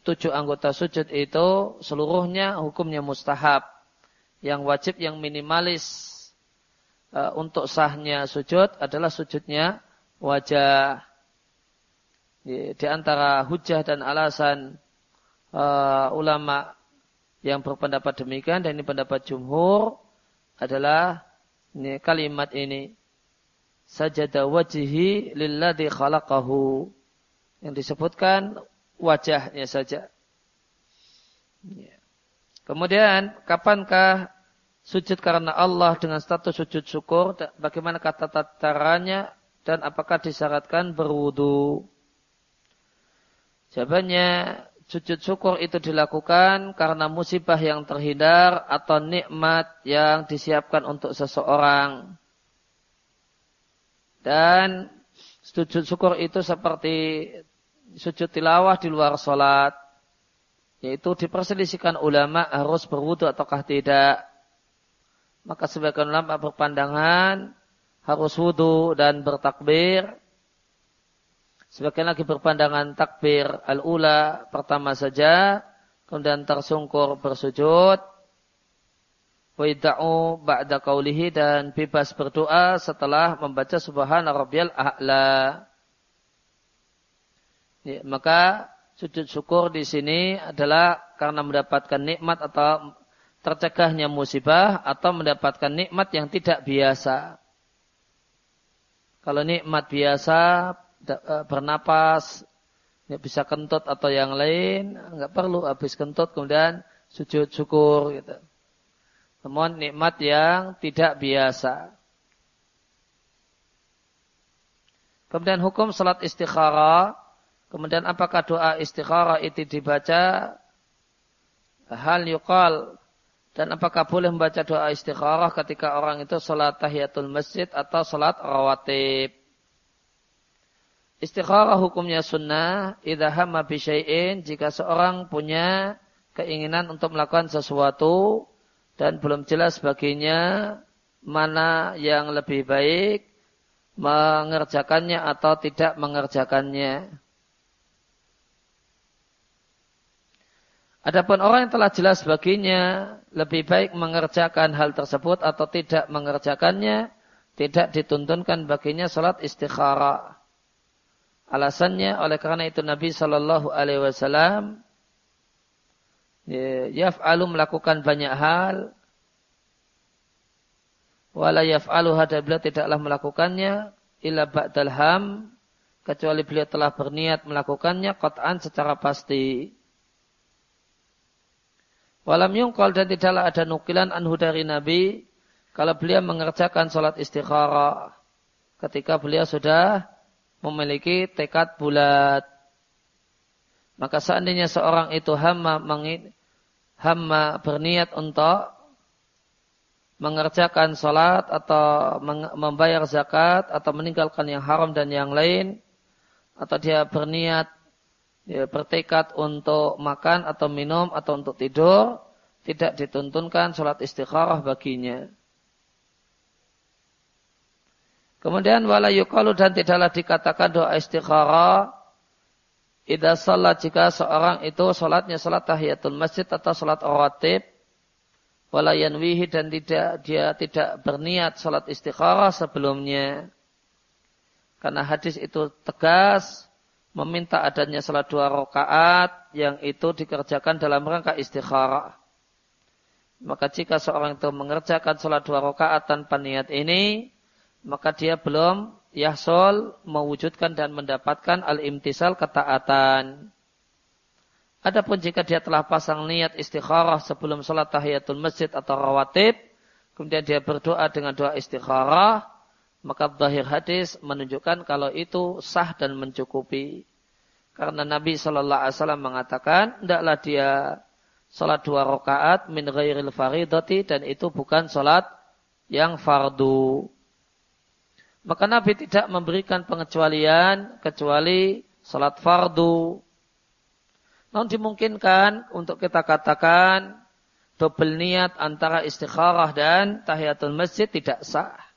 tujuh anggota sujud itu seluruhnya hukumnya mustahab. Yang wajib yang minimalis uh, untuk sahnya sujud adalah sujudnya wajah. Di, antara hujah dan alasan uh, ulama yang berpendapat demikian dan ini pendapat jumhur adalah ini kalimat ini sajada wajhi lilladzi khalaqahu yang disebutkan wajahnya saja. Ya. Kemudian, kapankah sujud karena Allah dengan status sujud syukur? Bagaimana kata tatarannya? Dan apakah disyaratkan berwudu? Jawabannya, sujud syukur itu dilakukan karena musibah yang terhindar atau nikmat yang disiapkan untuk seseorang. Dan sujud syukur itu seperti sujud tilawah di luar sholat. Yaitu diperselisihkan ulama harus berwudu ataukah tidak. Maka sebagian ulama berpandangan harus wudu dan bertakbir. Sebagian lagi berpandangan takbir al-ula pertama saja. Kemudian tersungkur bersujud. Waida'u ba'da kaulihi dan bebas berdoa setelah membaca subhana rabbiyal a'la. Ya, maka sujud syukur di sini adalah karena mendapatkan nikmat atau tercegahnya musibah atau mendapatkan nikmat yang tidak biasa. Kalau nikmat biasa e, bernapas, ya bisa kentut atau yang lain, nggak perlu habis kentut kemudian sujud syukur gitu. Namun nikmat yang tidak biasa. Kemudian hukum salat istikharah Kemudian apakah doa istikharah itu dibaca? Hal yuqal. Dan apakah boleh membaca doa istikharah ketika orang itu sholat tahiyatul masjid atau sholat rawatib? Istikharah hukumnya sunnah. Idha hamma bisyai'in. Jika seorang punya keinginan untuk melakukan sesuatu. Dan belum jelas baginya mana yang lebih baik mengerjakannya atau tidak mengerjakannya. Adapun orang yang telah jelas baginya lebih baik mengerjakan hal tersebut atau tidak mengerjakannya, tidak dituntunkan baginya salat istikharah. Alasannya oleh karena itu Nabi Shallallahu Alaihi Wasallam ya, yaf'alu melakukan banyak hal, wala yaf'alu hadabila tidaklah melakukannya, illa ba'dal ham, kecuali beliau telah berniat melakukannya qat'an secara pasti. Walam yungkol dan tidaklah ada nukilan anhu dari Nabi kalau beliau mengerjakan sholat istikharah ketika beliau sudah memiliki tekad bulat. Maka seandainya seorang itu hama, mengit, hama berniat untuk mengerjakan sholat atau membayar zakat atau meninggalkan yang haram dan yang lain atau dia berniat ya, bertekad untuk makan atau minum atau untuk tidur, tidak dituntunkan sholat istikharah baginya. Kemudian wala yukalu dan tidaklah dikatakan doa istikharah Ida salat jika seorang itu sholatnya sholat tahiyatul masjid atau sholat rawatib wala yanwihi dan tidak dia tidak berniat sholat istikharah sebelumnya. Karena hadis itu tegas meminta adanya salat dua rakaat yang itu dikerjakan dalam rangka istikharah. Maka jika seorang itu mengerjakan salat dua rakaat tanpa niat ini, maka dia belum yahsol mewujudkan dan mendapatkan al-imtisal ketaatan. Adapun jika dia telah pasang niat istikharah sebelum salat tahiyatul masjid atau rawatib, kemudian dia berdoa dengan doa istikharah, maka zahir hadis menunjukkan kalau itu sah dan mencukupi. Karena Nabi Shallallahu Alaihi Wasallam mengatakan, tidaklah dia salat dua rakaat min ghairil faridati dan itu bukan salat yang fardu. Maka Nabi tidak memberikan pengecualian kecuali salat fardu. Namun dimungkinkan untuk kita katakan double niat antara istikharah dan tahiyatul masjid tidak sah.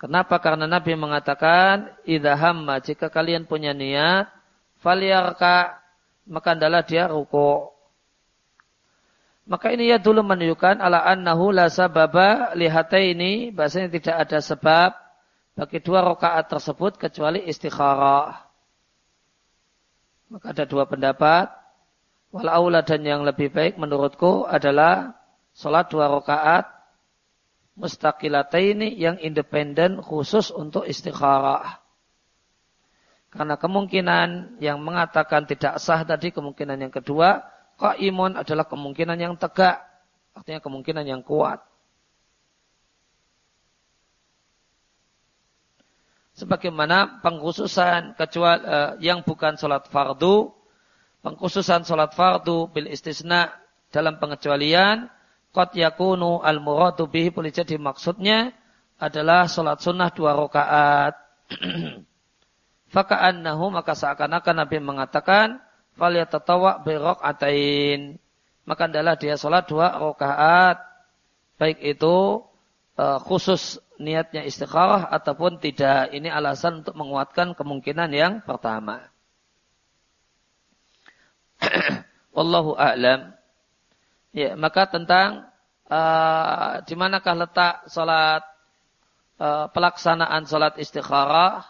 Kenapa? Karena Nabi mengatakan, Idha hamma, jika kalian punya niat, faliyarka, maka adalah dia ruku. Maka ini ya dulu menunjukkan ala annahu la sababa ini bahasanya tidak ada sebab bagi dua rakaat tersebut kecuali istikharah. Maka ada dua pendapat. Walau dan yang lebih baik menurutku adalah sholat dua rakaat mustaqilataini yang independen khusus untuk istikharah. Karena kemungkinan yang mengatakan tidak sah tadi kemungkinan yang kedua, qaimun adalah kemungkinan yang tegak, artinya kemungkinan yang kuat. Sebagaimana pengkhususan kecuali uh, yang bukan sholat fardu, pengkhususan sholat fardu bil istisna dalam pengecualian Qad yakunu al-muradu bihi boleh jadi maksudnya adalah sholat sunnah dua rakaat. Faka'annahu maka seakan-akan Nabi mengatakan falyatatawa bi atain. Maka adalah dia sholat dua rakaat. Baik itu uh, khusus niatnya istikharah ataupun tidak. Ini alasan untuk menguatkan kemungkinan yang pertama. Wallahu a'lam. Ya, maka tentang uh, di manakah letak salat uh, pelaksanaan salat istikharah?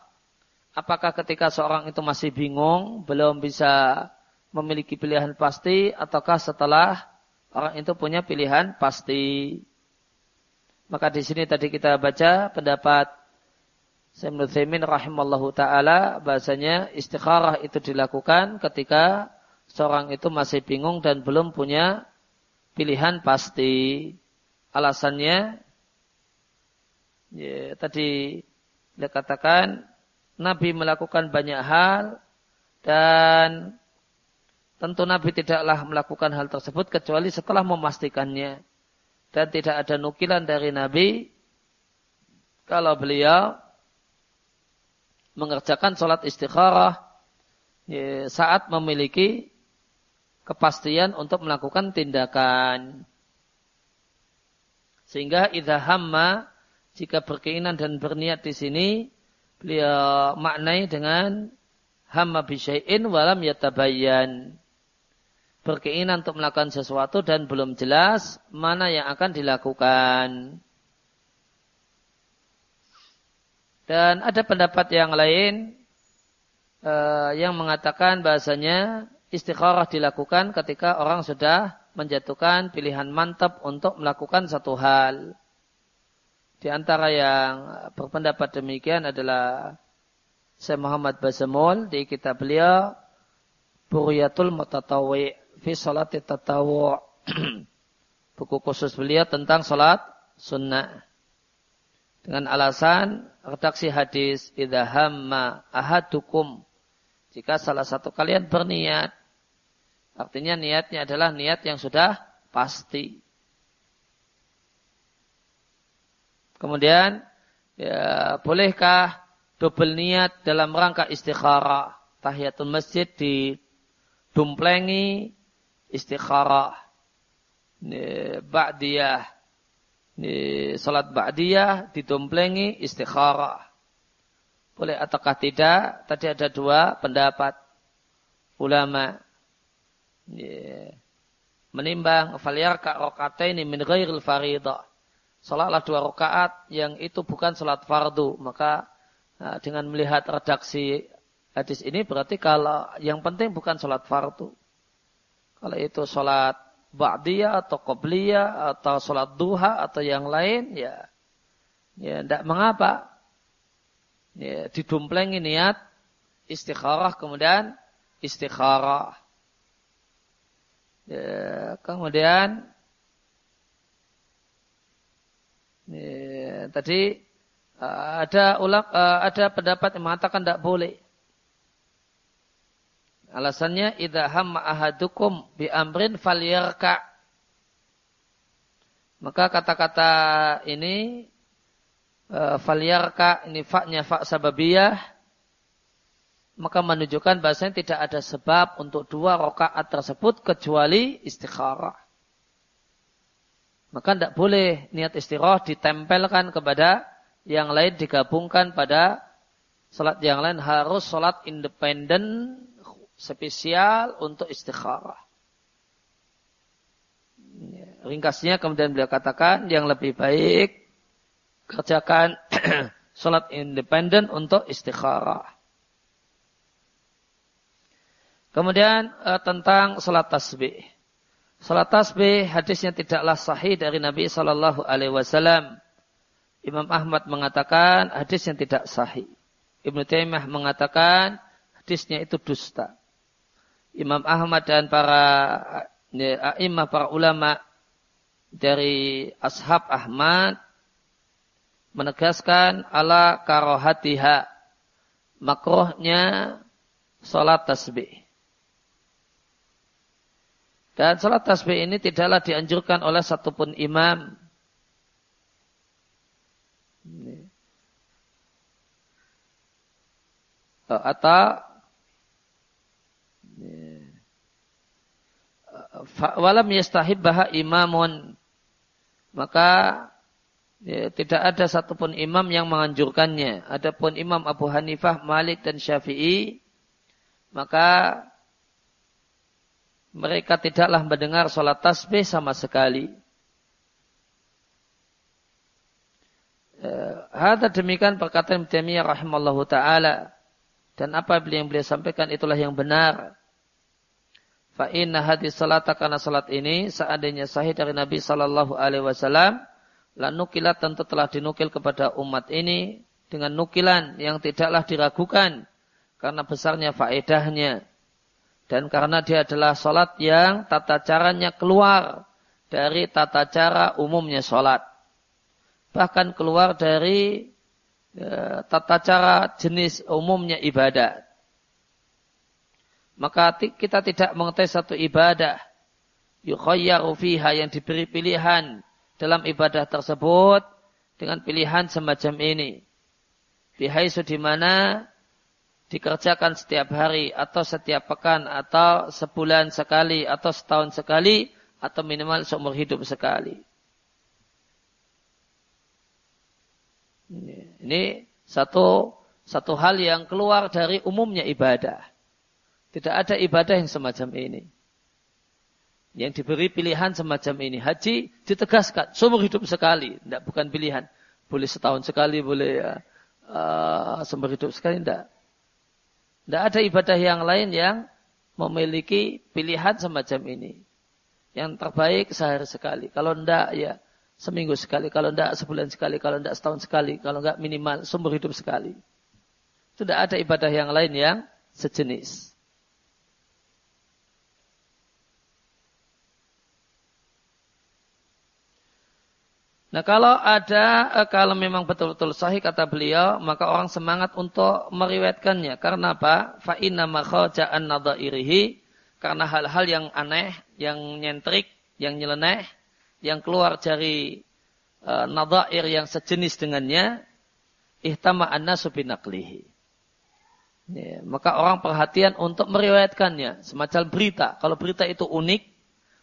Apakah ketika seorang itu masih bingung, belum bisa memiliki pilihan pasti, ataukah setelah orang itu punya pilihan pasti? Maka di sini tadi kita baca pendapat Sayyidina Thaymin rahimallahu taala bahasanya istikharah itu dilakukan ketika seorang itu masih bingung dan belum punya pilihan pasti. Alasannya ya, tadi dia katakan Nabi melakukan banyak hal dan tentu Nabi tidaklah melakukan hal tersebut kecuali setelah memastikannya dan tidak ada nukilan dari Nabi kalau beliau mengerjakan sholat istikharah ya, saat memiliki kepastian untuk melakukan tindakan. Sehingga idha hamma, jika berkeinginan dan berniat di sini, beliau maknai dengan hamma bisyai'in walam yatabayyan. berkeinginan untuk melakukan sesuatu dan belum jelas mana yang akan dilakukan. Dan ada pendapat yang lain uh, yang mengatakan bahasanya istikharah dilakukan ketika orang sudah menjatuhkan pilihan mantap untuk melakukan satu hal. Di antara yang berpendapat demikian adalah Syekh Muhammad Bazamul di kitab beliau Buriyatul Mutatawi fi salati tatawu buku khusus beliau tentang salat sunnah dengan alasan redaksi hadis idza hamma ahadukum jika salah satu kalian berniat artinya niatnya adalah niat yang sudah pasti. Kemudian ya, bolehkah double niat dalam rangka istikharah tahiyatul masjid di dumplengi istikharah ba'diyah. Salat ba'diyah ditumplengi istikharah boleh ataukah tidak? Tadi ada dua pendapat ulama menimbang falyarka ini min ghairil faridah salatlah dua rakaat yang itu bukan salat fardu maka dengan melihat redaksi hadis ini berarti kalau yang penting bukan salat fardu kalau itu sholat ba'diyah atau qobliyah atau sholat duha atau yang lain ya ya tidak mengapa. Ya, didumplengi niat istikharah kemudian istikharah. Ya, kemudian ya, tadi ada ulang ada pendapat yang mengatakan tidak boleh. Alasannya idza hamma ahadukum bi amrin falyarka. Maka kata-kata ini uh, falyarka ini faknya fak sababiyah maka menunjukkan bahasanya tidak ada sebab untuk dua rakaat tersebut kecuali istikharah. Maka tidak boleh niat istirah ditempelkan kepada yang lain digabungkan pada salat yang lain harus salat independen spesial untuk istikharah. Ringkasnya kemudian beliau katakan yang lebih baik kerjakan sholat independen untuk istikharah. Kemudian eh, tentang sholat tasbih. Sholat tasbih hadisnya tidaklah sahih dari Nabi Shallallahu Alaihi Wasallam. Imam Ahmad mengatakan hadisnya tidak sahih. Ibnu Taimah mengatakan hadisnya itu dusta. Imam Ahmad dan para ya, imam para ulama dari ashab Ahmad menegaskan ala karohatiha makrohnya salat tasbih. Dan salat tasbih ini tidaklah dianjurkan oleh satupun imam. Atau walam yastahibbaha imamun maka ya, tidak ada satupun imam yang menganjurkannya. Adapun Imam Abu Hanifah, Malik dan Syafi'i maka mereka tidaklah mendengar sholat tasbih sama sekali. Ya, Hada demikian perkataan Ibn rahimallahu taala dan apa yang beliau sampaikan itulah yang benar. Fa inna hadis salat karena salat ini seandainya sahih dari Nabi sallallahu alaihi wasallam la nukilat tentu telah dinukil kepada umat ini dengan nukilan yang tidaklah diragukan karena besarnya faedahnya dan karena dia adalah salat yang tata caranya keluar dari tata cara umumnya salat bahkan keluar dari ya, tata cara jenis umumnya ibadat maka kita tidak mengetahui satu ibadah yukhayyaru fiha yang diberi pilihan dalam ibadah tersebut dengan pilihan semacam ini. Bihaisu di mana dikerjakan setiap hari atau setiap pekan atau sebulan sekali atau setahun sekali atau minimal seumur hidup sekali. Ini satu satu hal yang keluar dari umumnya ibadah. Tidak ada ibadah yang semacam ini. yang diberi pilihan semacam ini. Haji ditegaskan seumur hidup sekali, tidak bukan pilihan. Boleh setahun sekali, boleh uh, seumur hidup sekali, tidak. Tidak ada ibadah yang lain yang memiliki pilihan semacam ini. Yang terbaik sehari sekali. Kalau tidak ya seminggu sekali. Kalau tidak sebulan sekali. Kalau tidak setahun sekali. Kalau tidak minimal seumur hidup sekali. Tidak ada ibadah yang lain yang sejenis. Nah kalau ada, eh, kalau memang betul-betul sahih kata beliau, maka orang semangat untuk meriwayatkannya. Karena apa? Fa'inna makhaja'an nadairihi. Karena hal-hal yang aneh, yang nyentrik, yang nyeleneh, yang keluar dari uh, nadair yang sejenis dengannya, ihtama anna subinaklihi. Ya, maka orang perhatian untuk meriwayatkannya. Semacam berita. Kalau berita itu unik,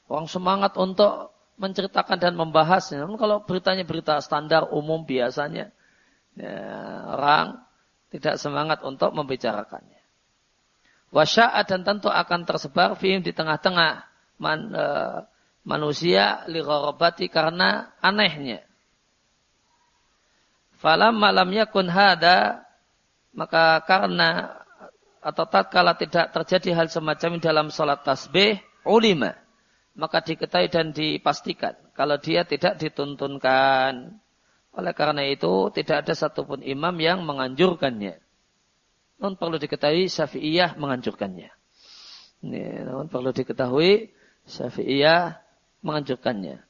orang semangat untuk menceritakan dan membahasnya. Namun kalau beritanya berita standar umum biasanya ya, orang tidak semangat untuk membicarakannya. Wasya'a dan tentu akan tersebar film di tengah-tengah man, e, manusia ligharabati karena anehnya. Falam malam yakun hada maka karena atau tatkala tidak terjadi hal semacam dalam salat tasbih ulima maka diketahui dan dipastikan kalau dia tidak dituntunkan. Oleh karena itu tidak ada satupun imam yang menganjurkannya. Non perlu diketahui Syafi'iyah menganjurkannya. Ini, namun perlu diketahui Syafi'iyah menganjurkannya.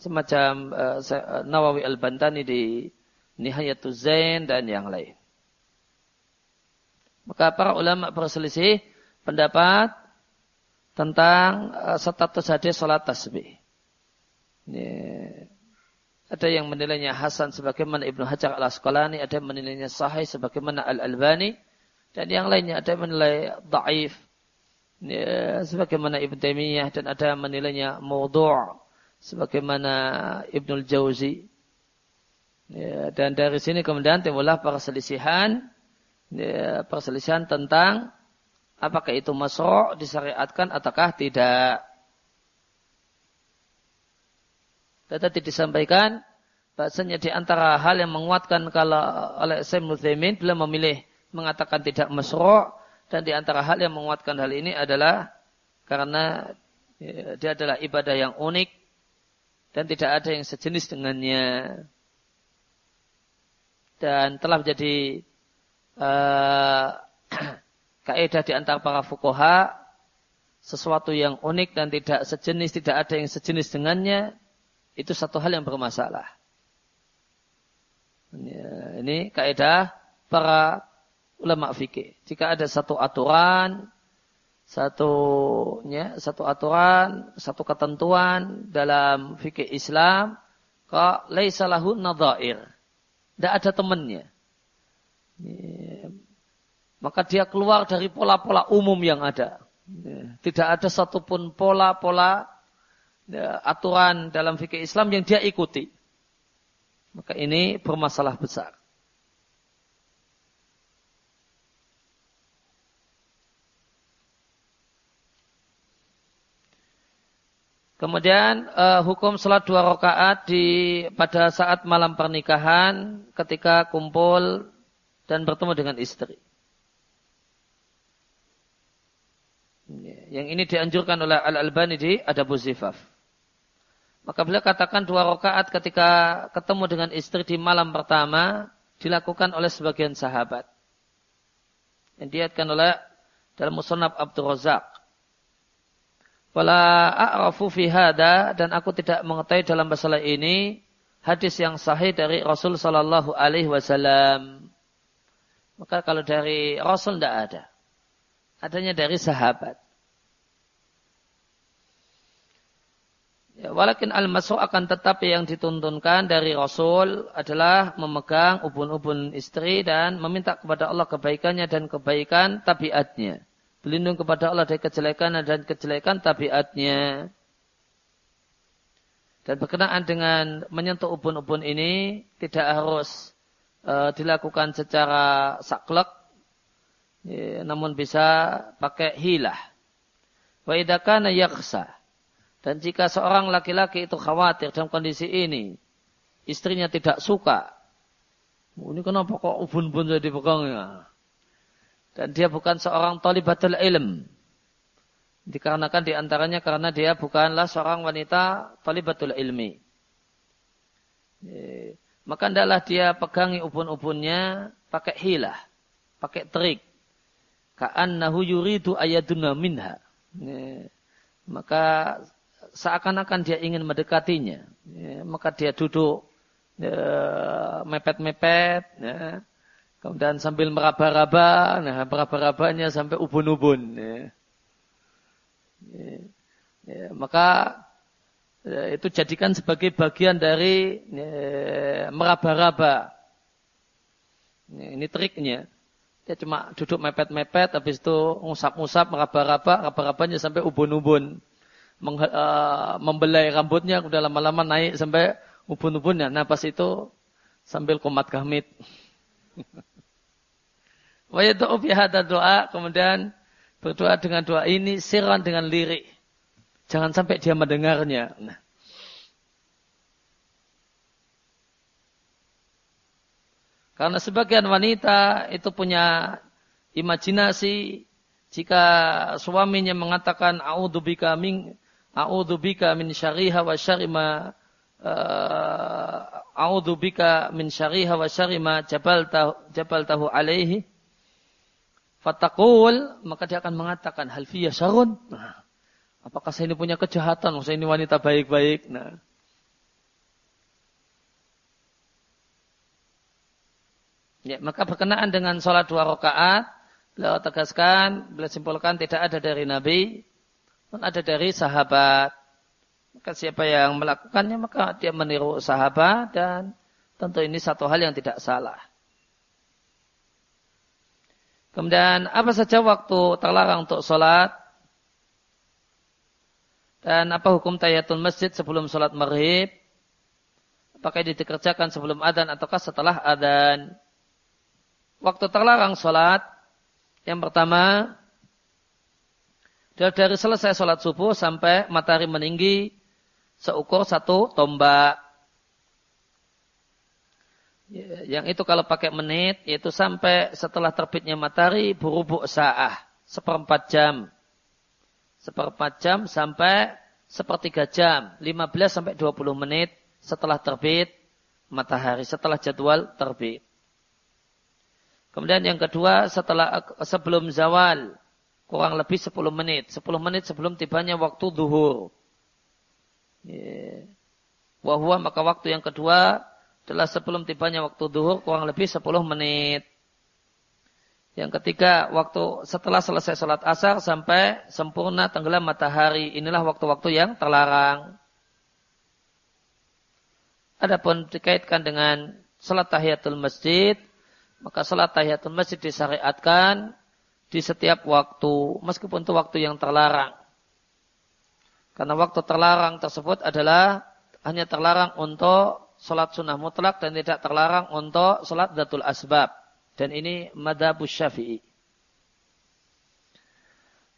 Semacam uh, Nawawi Al-Bantani di Nihayatul Zain dan yang lain. Maka para ulama berselisih pendapat tentang uh, status hadis salat tasbih. Ini, ada yang menilainya Hasan sebagaimana Ibnu Hajar al Asqalani, ada yang menilainya Sahih sebagaimana Al Albani, dan yang lainnya ada yang menilai Daif ya, sebagaimana Ibnu Taimiyah dan ada yang menilainya Mawdu' sebagaimana Ibnu Jauzi. Ya, dan dari sini kemudian timbullah perselisihan, ya, perselisihan tentang apakah itu masro' disyariatkan ataukah tidak. Tetapi disampaikan bahasanya di antara hal yang menguatkan kalau oleh Syekh Muthaimin beliau memilih mengatakan tidak masro' dan di antara hal yang menguatkan hal ini adalah karena ya, dia adalah ibadah yang unik dan tidak ada yang sejenis dengannya dan telah menjadi uh, kaidah di antara para fukoha sesuatu yang unik dan tidak sejenis, tidak ada yang sejenis dengannya, itu satu hal yang bermasalah. Ini kaidah para ulama fikih. Jika ada satu aturan, satu ya, satu aturan, satu ketentuan dalam fikih Islam, kok laisa lahu. Tidak ada temannya maka dia keluar dari pola-pola umum yang ada. Ya, tidak ada satupun pola-pola ya, aturan dalam fikih Islam yang dia ikuti. Maka ini bermasalah besar. Kemudian uh, hukum sholat dua rakaat di pada saat malam pernikahan ketika kumpul dan bertemu dengan istri. Yang ini dianjurkan oleh Al-Albani di Adabu Zifaf. Maka beliau katakan dua rakaat ketika ketemu dengan istri di malam pertama dilakukan oleh sebagian sahabat. Yang diatkan oleh dalam musnad Abdul Razak. Wala a'rafu fi hada dan aku tidak mengetahui dalam masalah ini hadis yang sahih dari Rasul sallallahu alaihi wasallam. Maka kalau dari Rasul tidak ada. Adanya dari sahabat. Ya, walakin al-masru akan tetap yang dituntunkan dari Rasul adalah memegang ubun-ubun istri dan meminta kepada Allah kebaikannya dan kebaikan tabiatnya. Berlindung kepada Allah dari kejelekan dan kejelekan tabiatnya. Dan berkenaan dengan menyentuh ubun-ubun ini tidak harus uh, dilakukan secara saklek, ya, namun bisa pakai hilah. Wa idakana yaksa Dan jika seorang laki-laki itu khawatir dalam kondisi ini, istrinya tidak suka. Ini kenapa kok ubun-ubun jadi pegang ya? Dan dia bukan seorang talibatul ilm. Dikarenakan di antaranya karena dia bukanlah seorang wanita talibatul ilmi. Maka adalah dia pegangi ubun-ubunnya pakai hilah, pakai trik. Ka'annahu yuridu ayaduna minha. Maka seakan-akan dia ingin mendekatinya. Maka dia duduk mepet-mepet. Ya. Kemudian sambil meraba-raba, nah meraba-rabanya sampai ubun-ubun. Ya. Ya. Ya, maka ya, itu jadikan sebagai bagian dari ya, meraba-raba. Ya, ini triknya. Dia cuma duduk mepet-mepet, habis itu ngusap-ngusap, meraba-raba, raba-rabanya sampai ubun-ubun. uh, membelai rambutnya, udah lama-lama naik sampai ubun-ubunnya. Nah pas itu sambil komat kamit. Wa yad'u doa, kemudian berdoa dengan doa ini siran dengan lirik. Jangan sampai dia mendengarnya. Nah. Karena sebagian wanita itu punya imajinasi jika suaminya mengatakan a'udzubika min a'udzubika min syariha wa syarima uh, a'udzubika min syariha wa syarima jabal tahu jabal tahu alaihi. Fatakul maka dia akan mengatakan hal fiya syarun nah, apakah saya ini punya kejahatan? Saya ini wanita baik-baik? Nah Ya, maka berkenaan dengan sholat dua rakaat, beliau tegaskan, beliau simpulkan tidak ada dari Nabi, pun ada dari sahabat. Maka siapa yang melakukannya, maka dia meniru sahabat dan tentu ini satu hal yang tidak salah. Kemudian apa saja waktu terlarang untuk sholat dan apa hukum tayatul masjid sebelum sholat maghrib? Apakah dikerjakan sebelum adan ataukah setelah adan? Waktu terlarang sholat. Yang pertama, dari selesai sholat subuh sampai matahari meninggi seukur satu tombak. Ya, yang itu kalau pakai menit, yaitu sampai setelah terbitnya matahari burubuk sa'ah, seperempat jam. Seperempat jam sampai sepertiga jam, 15 sampai 20 menit setelah terbit matahari, setelah jadwal terbit. Kemudian yang kedua setelah sebelum zawal kurang lebih 10 menit, 10 menit sebelum tibanya waktu zuhur. Yeah. Wahwa maka waktu yang kedua adalah sebelum tibanya waktu zuhur kurang lebih 10 menit. Yang ketiga, waktu setelah selesai sholat asar sampai sempurna tenggelam matahari. Inilah waktu-waktu yang terlarang. Adapun dikaitkan dengan sholat tahiyatul masjid, maka salat tahiyatul masjid disyariatkan di setiap waktu, meskipun itu waktu yang terlarang. Karena waktu terlarang tersebut adalah hanya terlarang untuk salat sunnah mutlak dan tidak terlarang untuk salat datul asbab. Dan ini madhabus syafi'i.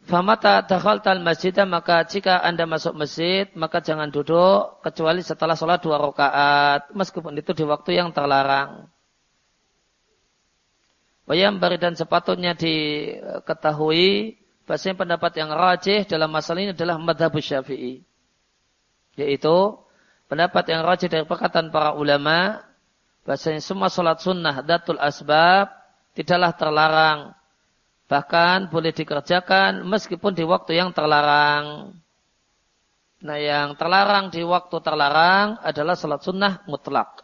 Famata dakhaltal masjid maka jika anda masuk masjid maka jangan duduk kecuali setelah sholat dua rakaat meskipun itu di waktu yang terlarang. Bayam dan sepatutnya diketahui bahasanya pendapat yang rajih dalam masalah ini adalah madhab syafi'i. Yaitu pendapat yang rajih dari perkataan para ulama bahasanya semua sholat sunnah datul asbab tidaklah terlarang. Bahkan boleh dikerjakan meskipun di waktu yang terlarang. Nah yang terlarang di waktu terlarang adalah sholat sunnah mutlak.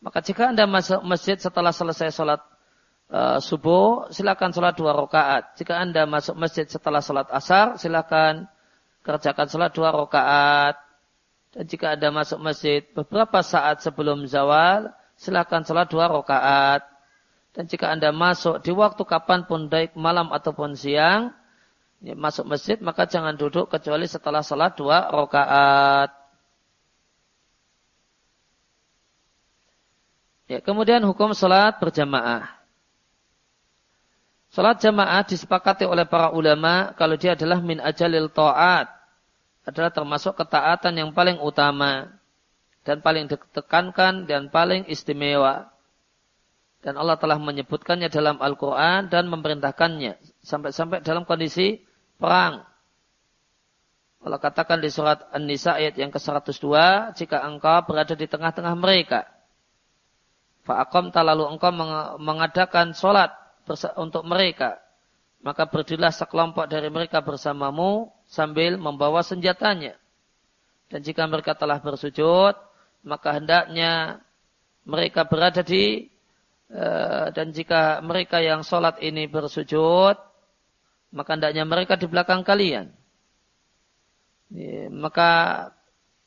Maka jika anda masuk masjid setelah selesai sholat uh, subuh, silakan sholat dua rakaat. Jika anda masuk masjid setelah sholat asar, silakan kerjakan sholat dua rakaat. Dan jika anda masuk masjid beberapa saat sebelum zawal, silakan sholat dua rakaat. Dan jika anda masuk di waktu kapan pun, baik malam ataupun siang, ya, masuk masjid, maka jangan duduk kecuali setelah sholat dua rakaat. Ya, kemudian hukum sholat berjamaah. Salat jamaah disepakati oleh para ulama kalau dia adalah min ajalil ta'at. adalah termasuk ketaatan yang paling utama dan paling ditekankan dan paling istimewa. Dan Allah telah menyebutkannya dalam Al-Quran dan memerintahkannya sampai-sampai dalam kondisi perang. Allah katakan di surat An-Nisa ayat yang ke-102, jika engkau berada di tengah-tengah mereka, fa'akom lalu engkau mengadakan sholat untuk mereka, maka berdirilah sekelompok dari mereka bersamamu sambil membawa senjatanya. Dan jika mereka telah bersujud, maka hendaknya mereka berada di eh, dan jika mereka yang sholat ini bersujud, maka hendaknya mereka di belakang kalian. Maka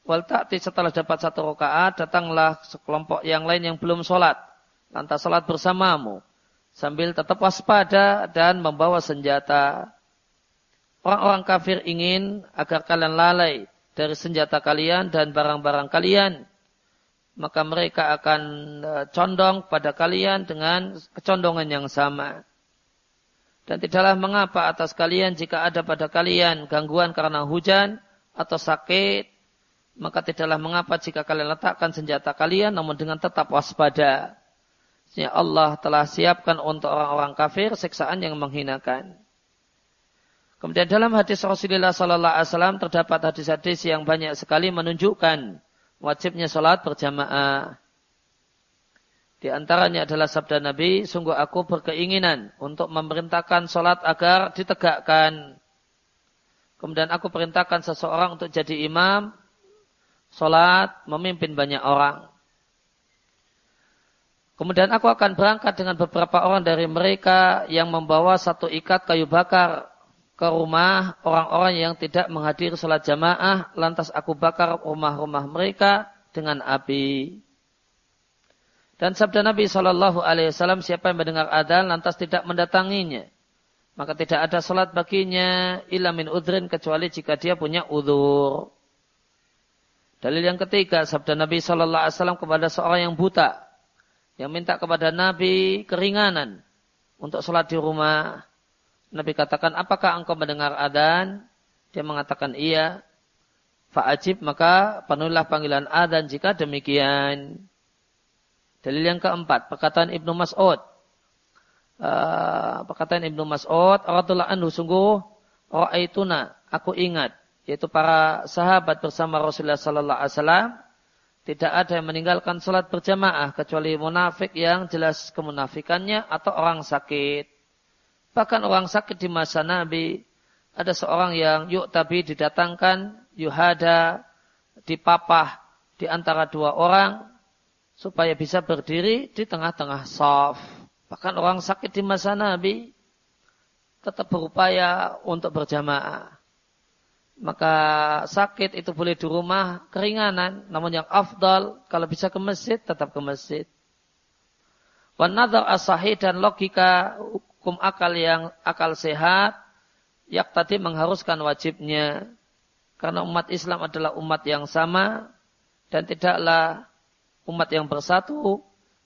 wal ta'ti setelah dapat satu rakaat datanglah sekelompok yang lain yang belum sholat. Lantas sholat bersamamu. Sambil tetap waspada dan membawa senjata. Orang-orang kafir ingin agar kalian lalai dari senjata kalian dan barang-barang kalian. Maka mereka akan e, condong pada kalian dengan kecondongan yang sama. Dan tidaklah mengapa atas kalian jika ada pada kalian gangguan karena hujan atau sakit, maka tidaklah mengapa jika kalian letakkan senjata kalian namun dengan tetap waspada. Sehingga Allah telah siapkan untuk orang-orang kafir siksaan yang menghinakan. Kemudian dalam hadis Rasulullah Sallallahu Alaihi Wasallam terdapat hadis-hadis yang banyak sekali menunjukkan wajibnya sholat berjamaah. Di antaranya adalah sabda Nabi, sungguh aku berkeinginan untuk memerintahkan sholat agar ditegakkan Kemudian aku perintahkan seseorang untuk jadi imam, sholat, memimpin banyak orang. Kemudian aku akan berangkat dengan beberapa orang dari mereka yang membawa satu ikat kayu bakar ke rumah orang-orang yang tidak menghadiri sholat jamaah. Lantas aku bakar rumah-rumah mereka dengan api. Dan sabda Nabi Shallallahu Alaihi Wasallam siapa yang mendengar adzan lantas tidak mendatanginya, maka tidak ada salat baginya ilamin udrin kecuali jika dia punya udur. Dalil yang ketiga, sabda Nabi Shallallahu Alaihi Wasallam kepada seorang yang buta, yang minta kepada Nabi keringanan untuk sholat di rumah. Nabi katakan, apakah engkau mendengar adan? Dia mengatakan iya. Fa'ajib maka penuhilah panggilan adan jika demikian. Dalil yang keempat, perkataan Ibnu Mas'ud uh, perkataan Ibnu Mas'ud radhiyallahu anhu sungguh ra'aituna aku ingat yaitu para sahabat bersama Rasulullah sallallahu alaihi wasallam tidak ada yang meninggalkan salat berjamaah kecuali munafik yang jelas kemunafikannya atau orang sakit. Bahkan orang sakit di masa Nabi ada seorang yang yuk tabi didatangkan yuhada dipapah di antara dua orang supaya bisa berdiri di tengah-tengah saf. Bahkan orang sakit di masa Nabi tetap berupaya untuk berjamaah. Maka sakit itu boleh di rumah keringanan, namun yang afdal kalau bisa ke masjid tetap ke masjid. Wanadar asahi dan logika hukum akal yang akal sehat, yak tadi mengharuskan wajibnya. Karena umat Islam adalah umat yang sama dan tidaklah umat yang bersatu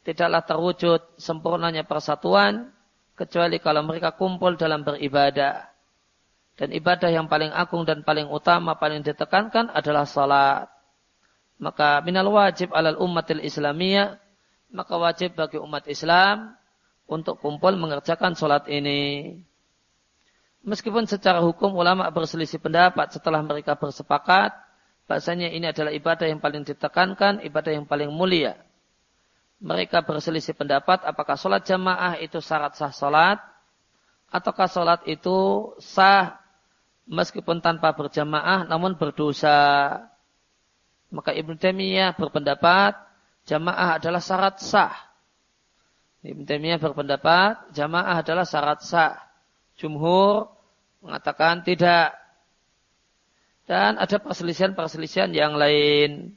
tidaklah terwujud sempurnanya persatuan kecuali kalau mereka kumpul dalam beribadah. Dan ibadah yang paling agung dan paling utama, paling ditekankan adalah salat. Maka minal wajib alal ummatil islamiyah, maka wajib bagi umat Islam untuk kumpul mengerjakan salat ini. Meskipun secara hukum ulama berselisih pendapat setelah mereka bersepakat, bahasanya ini adalah ibadah yang paling ditekankan, ibadah yang paling mulia mereka berselisih pendapat apakah sholat jamaah itu syarat sah sholat ataukah sholat itu sah meskipun tanpa berjamaah namun berdosa. Maka Ibnu Taimiyah berpendapat jamaah adalah syarat sah. Ibnu Taimiyah berpendapat jamaah adalah syarat sah. Jumhur mengatakan tidak. Dan ada perselisihan-perselisihan yang lain.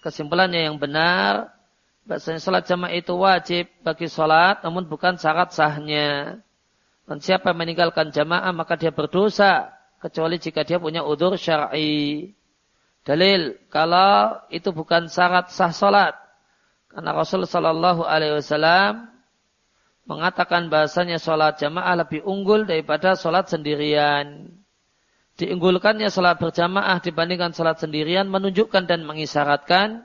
Kesimpulannya yang benar, Bahasanya sholat jamaah itu wajib bagi sholat, namun bukan syarat sahnya. Dan siapa meninggalkan jamaah, maka dia berdosa. Kecuali jika dia punya udur syar'i. Dalil, kalau itu bukan syarat sah sholat. Karena Rasul Sallallahu Alaihi Wasallam mengatakan bahasanya sholat jamaah lebih unggul daripada sholat sendirian. diunggulkannya salat berjamaah dibandingkan salat sendirian menunjukkan dan mengisyaratkan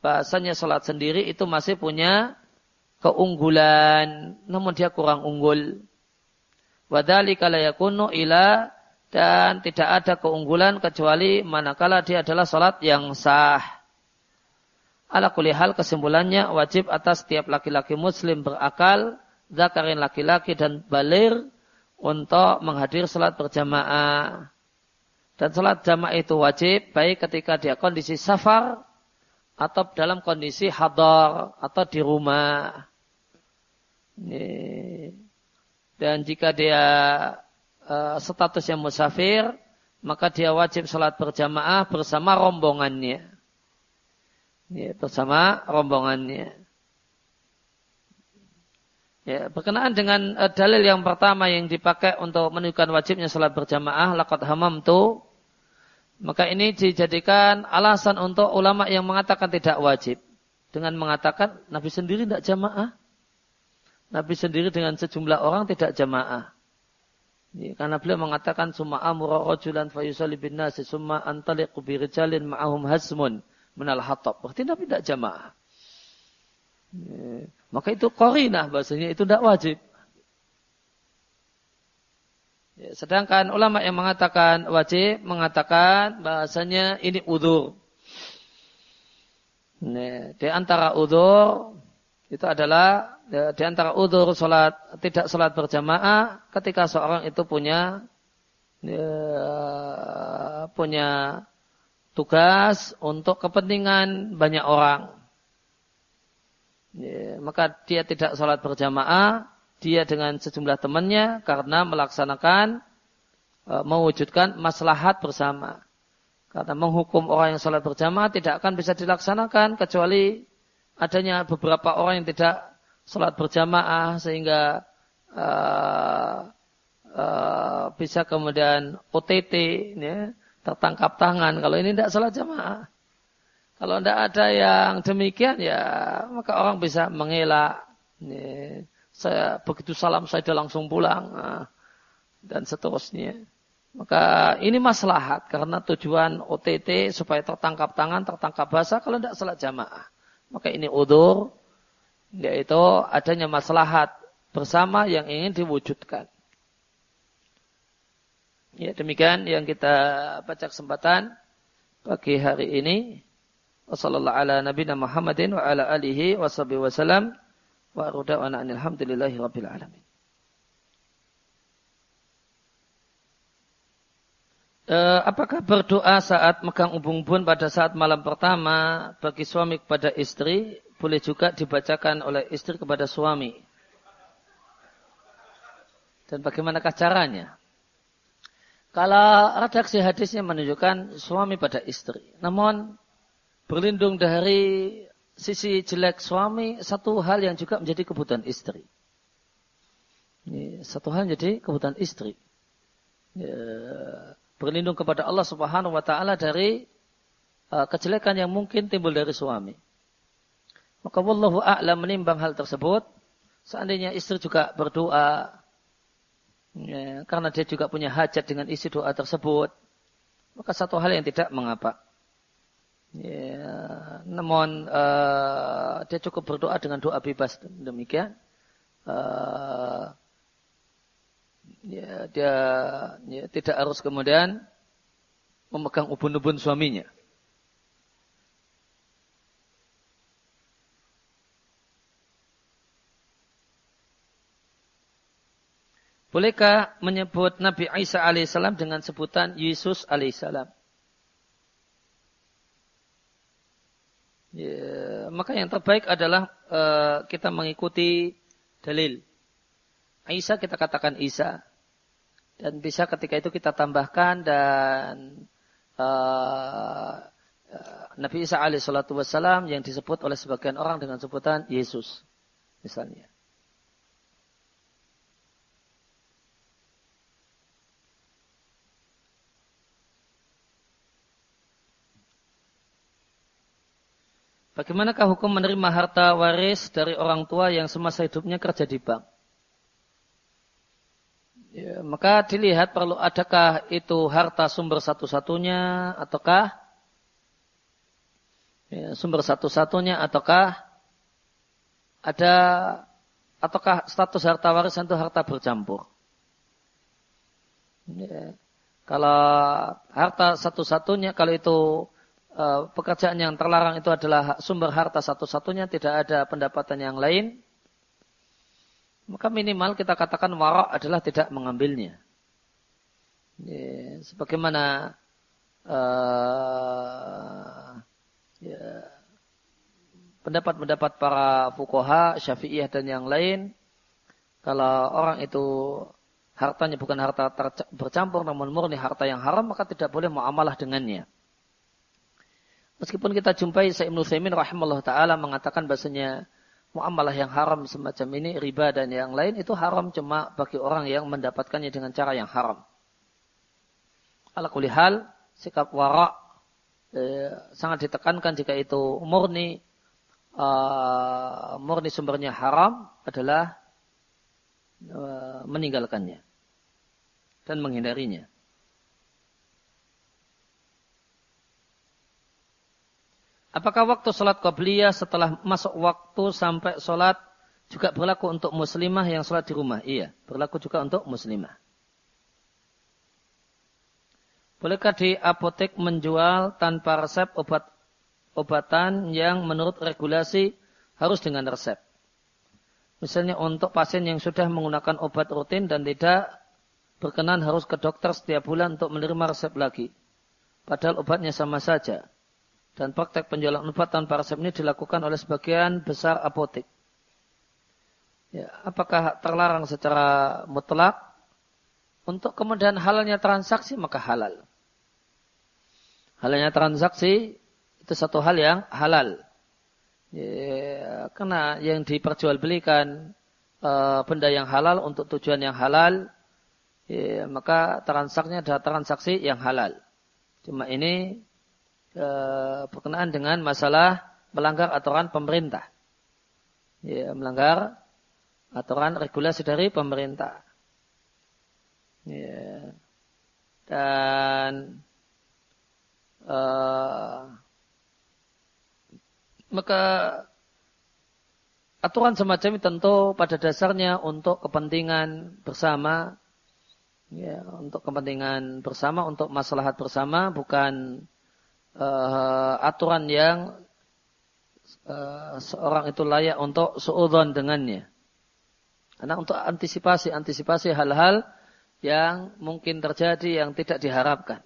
bahasanya salat sendiri itu masih punya keunggulan namun dia kurang unggul. Wadhalika la yakunu ila dan tidak ada keunggulan kecuali manakala dia adalah salat yang sah. Ala hal kesimpulannya wajib atas setiap laki-laki muslim berakal, zakarin laki-laki dan balir untuk menghadir salat berjamaah. Dan salat jamaah itu wajib baik ketika dia kondisi safar atau dalam kondisi hadar atau di rumah. Dan jika dia uh, statusnya musafir, maka dia wajib salat berjamaah bersama rombongannya. bersama rombongannya. Ya, berkenaan dengan uh, dalil yang pertama yang dipakai untuk menunjukkan wajibnya salat berjamaah, laqad hamamtu maka ini dijadikan alasan untuk ulama yang mengatakan tidak wajib. Dengan mengatakan Nabi sendiri tidak jamaah. Nabi sendiri dengan sejumlah orang tidak jamaah. Ya, karena beliau mengatakan summa amura rajulan fayusalli bin nasi summa antaliqu bi rijalin ma'ahum hasmun minal hatab. Berarti Nabi tidak jamaah. Ya, maka itu korinah bahasanya itu tidak wajib. Ya, sedangkan ulama yang mengatakan wajib mengatakan bahasanya ini udur. Nah, di antara udur itu adalah ya, di antara udur salat tidak salat berjamaah ketika seorang itu punya ya, punya tugas untuk kepentingan banyak orang. Ya, maka dia tidak salat berjamaah dia dengan sejumlah temannya karena melaksanakan e, mewujudkan maslahat bersama. Karena menghukum orang yang sholat berjamaah tidak akan bisa dilaksanakan kecuali adanya beberapa orang yang tidak sholat berjamaah sehingga uh, uh, bisa kemudian OTT ya, tertangkap tangan kalau ini tidak sholat jamaah. Kalau tidak ada yang demikian ya maka orang bisa mengelak. Ya saya begitu salam saya sudah langsung pulang nah, dan seterusnya. Maka ini maslahat karena tujuan OTT supaya tertangkap tangan, tertangkap basah kalau tidak salat jamaah. Maka ini udur yaitu adanya maslahat bersama yang ingin diwujudkan. Ya demikian yang kita baca kesempatan pagi hari ini. Wassalamualaikum warahmatullahi wabarakatuh. Wa rudawana alhamdulillahi rabbil alamin. Uh, apakah berdoa saat megang ubun-ubun pada saat malam pertama bagi suami kepada istri boleh juga dibacakan oleh istri kepada suami? Dan bagaimanakah caranya? Kalau redaksi hadisnya menunjukkan suami pada istri. Namun berlindung dari sisi jelek suami satu hal yang juga menjadi kebutuhan istri. Ini satu hal menjadi kebutuhan istri. Ya, berlindung kepada Allah Subhanahu wa taala dari uh, kejelekan yang mungkin timbul dari suami. Maka wallahu a'lam menimbang hal tersebut, seandainya istri juga berdoa ya, karena dia juga punya hajat dengan isi doa tersebut, maka satu hal yang tidak mengapa. Ya, namun uh, dia cukup berdoa dengan doa bebas demikian. Uh, ya, dia ya, tidak harus kemudian memegang ubun-ubun suaminya. Bolehkah menyebut Nabi Isa alaihissalam dengan sebutan Yesus alaihissalam? Ya, maka yang terbaik adalah uh, kita mengikuti dalil. Isa kita katakan Isa. Dan bisa ketika itu kita tambahkan dan uh, Nabi Isa alaihissalatu wassalam yang disebut oleh sebagian orang dengan sebutan Yesus. Misalnya. Bagaimanakah hukum menerima harta waris dari orang tua yang semasa hidupnya kerja di bank? Ya, maka dilihat perlu adakah itu harta sumber satu-satunya ataukah? Ya, sumber satu-satunya ataukah? Ada ataukah status harta warisan itu harta bercampur. Ya, kalau harta satu-satunya kalau itu uh, pekerjaan yang terlarang itu adalah sumber harta satu-satunya tidak ada pendapatan yang lain maka minimal kita katakan warak adalah tidak mengambilnya. Ya, sebagaimana uh, ya, pendapat-pendapat para fukoha, syafi'iyah dan yang lain, kalau orang itu hartanya bukan harta bercampur namun murni harta yang haram maka tidak boleh muamalah dengannya. Meskipun kita jumpai Sayyid Ibnu Thaimin rahimahullah taala mengatakan bahasanya muamalah yang haram semacam ini, riba dan yang lain itu haram cuma bagi orang yang mendapatkannya dengan cara yang haram. Ala kulihal, sikap warak eh, sangat ditekankan jika itu murni uh, murni sumbernya haram adalah uh, meninggalkannya dan menghindarinya. Apakah waktu sholat qabliyah setelah masuk waktu sampai sholat juga berlaku untuk muslimah yang sholat di rumah? Iya, berlaku juga untuk muslimah. Bolehkah di apotek menjual tanpa resep obat obatan yang menurut regulasi harus dengan resep? Misalnya untuk pasien yang sudah menggunakan obat rutin dan tidak berkenan harus ke dokter setiap bulan untuk menerima resep lagi. Padahal obatnya sama saja dan praktek penjualan obat tanpa resep ini dilakukan oleh sebagian besar apotek. Ya, apakah terlarang secara mutlak? Untuk kemudian halalnya transaksi maka halal. Halalnya transaksi itu satu hal yang halal. Ya, karena yang diperjualbelikan e, benda yang halal untuk tujuan yang halal, ya, maka transaksinya adalah transaksi yang halal. Cuma ini e, berkenaan dengan masalah melanggar aturan pemerintah. Ya, melanggar aturan regulasi dari pemerintah. Ya. Dan e, maka aturan semacam ini tentu pada dasarnya untuk kepentingan bersama ya untuk kepentingan bersama untuk maslahat bersama bukan uh, aturan yang uh, seorang itu layak untuk seudon dengannya. Karena untuk antisipasi-antisipasi hal-hal yang mungkin terjadi yang tidak diharapkan.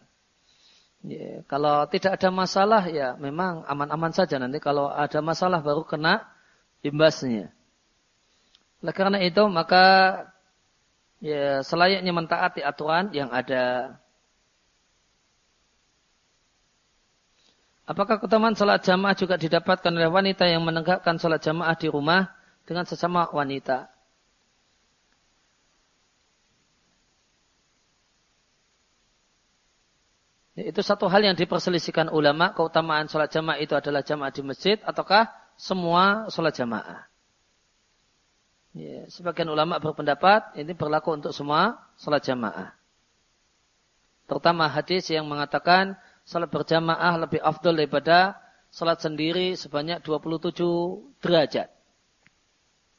Ya, kalau tidak ada masalah ya memang aman-aman saja nanti kalau ada masalah baru kena imbasnya. Oleh karena itu maka ya selayaknya mentaati aturan yang ada. Apakah keutamaan salat jamaah juga didapatkan oleh wanita yang menegakkan salat jamaah di rumah dengan sesama wanita? Itu satu hal yang diperselisihkan ulama, keutamaan sholat jamaah itu adalah jamaah di masjid, ataukah semua sholat jamaah. Ya, sebagian ulama berpendapat ini berlaku untuk semua sholat jamaah. Terutama hadis yang mengatakan salat berjamaah lebih afdol daripada salat sendiri sebanyak 27 derajat.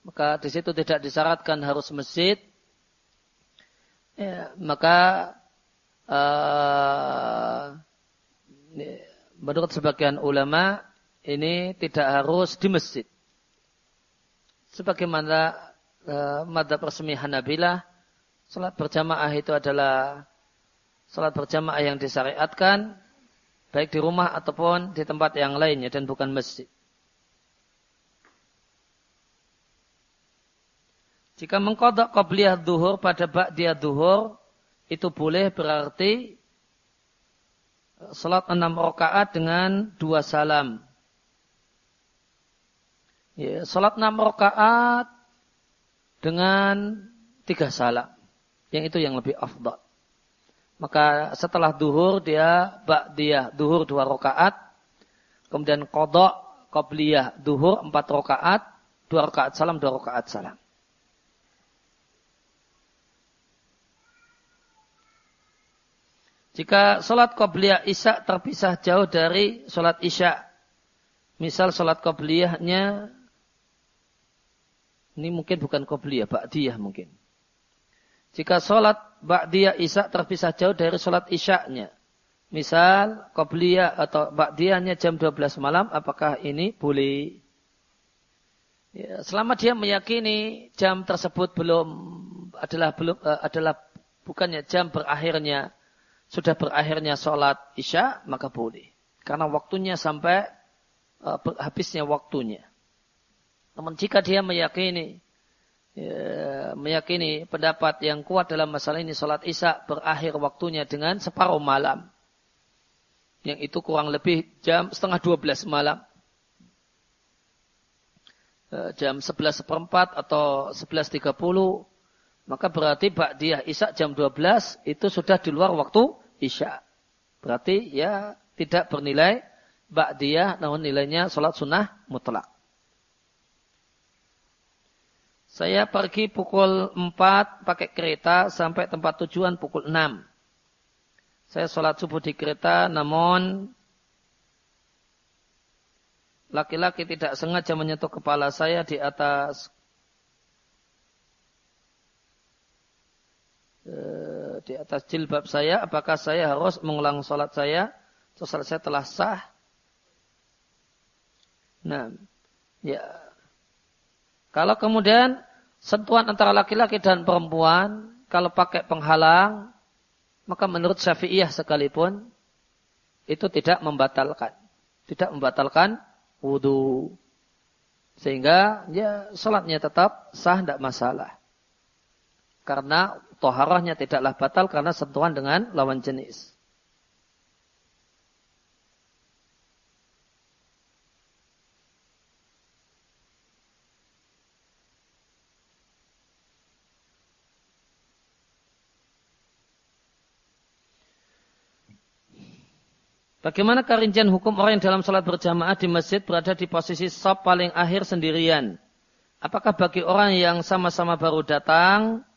Maka di situ tidak disyaratkan harus masjid. Ya, maka uh, menurut sebagian ulama ini tidak harus di masjid. Sebagaimana uh, madhab resmi Hanabilah, salat berjamaah itu adalah salat berjamaah yang disyariatkan baik di rumah ataupun di tempat yang lainnya dan bukan masjid. Jika mengkodok qabliyah duhur pada ba'diyah duhur, itu boleh berarti salat enam rakaat dengan dua salam. Ya, salat enam rakaat dengan tiga salam. Yang itu yang lebih afdal. Maka setelah duhur dia dia duhur dua rakaat, kemudian kodok qobliyah duhur empat rakaat, dua rakaat salam, dua rakaat salam. Jika sholat qobliyah isya terpisah jauh dari sholat isya. Misal sholat qobliyahnya, ini mungkin bukan qobliyah, ba'diyah mungkin. Jika sholat ba'diyah isya terpisah jauh dari sholat isya-nya. Misal qobliyah atau ba'diyahnya jam 12 malam, apakah ini boleh? Ya, selama dia meyakini jam tersebut belum adalah belum uh, adalah bukannya jam berakhirnya sudah berakhirnya sholat isya, maka boleh. Karena waktunya sampai uh, habisnya waktunya. Namun jika dia meyakini, ya, meyakini pendapat yang kuat dalam masalah ini, sholat isya berakhir waktunya dengan separuh malam. Yang itu kurang lebih jam setengah dua belas malam. Uh, jam sebelas seperempat atau sebelas tiga puluh maka berarti Ba'diyah Isya jam 12 itu sudah di luar waktu Isya. Berarti ya tidak bernilai Ba'diyah namun nilainya sholat sunnah mutlak. Saya pergi pukul 4 pakai kereta sampai tempat tujuan pukul 6. Saya sholat subuh di kereta namun laki-laki tidak sengaja menyentuh kepala saya di atas Eh, di atas jilbab saya, apakah saya harus mengulang sholat saya? Sholat saya telah sah. Nah, ya. Kalau kemudian sentuhan antara laki-laki dan perempuan, kalau pakai penghalang, maka menurut Syafi'iyah sekalipun, itu tidak membatalkan. Tidak membatalkan wudhu. Sehingga ya sholatnya tetap sah, tidak masalah. Karena toharahnya tidaklah batal karena sentuhan dengan lawan jenis. Bagaimana kerincian hukum orang yang dalam sholat berjamaah di masjid berada di posisi sop paling akhir sendirian? Apakah bagi orang yang sama-sama baru datang,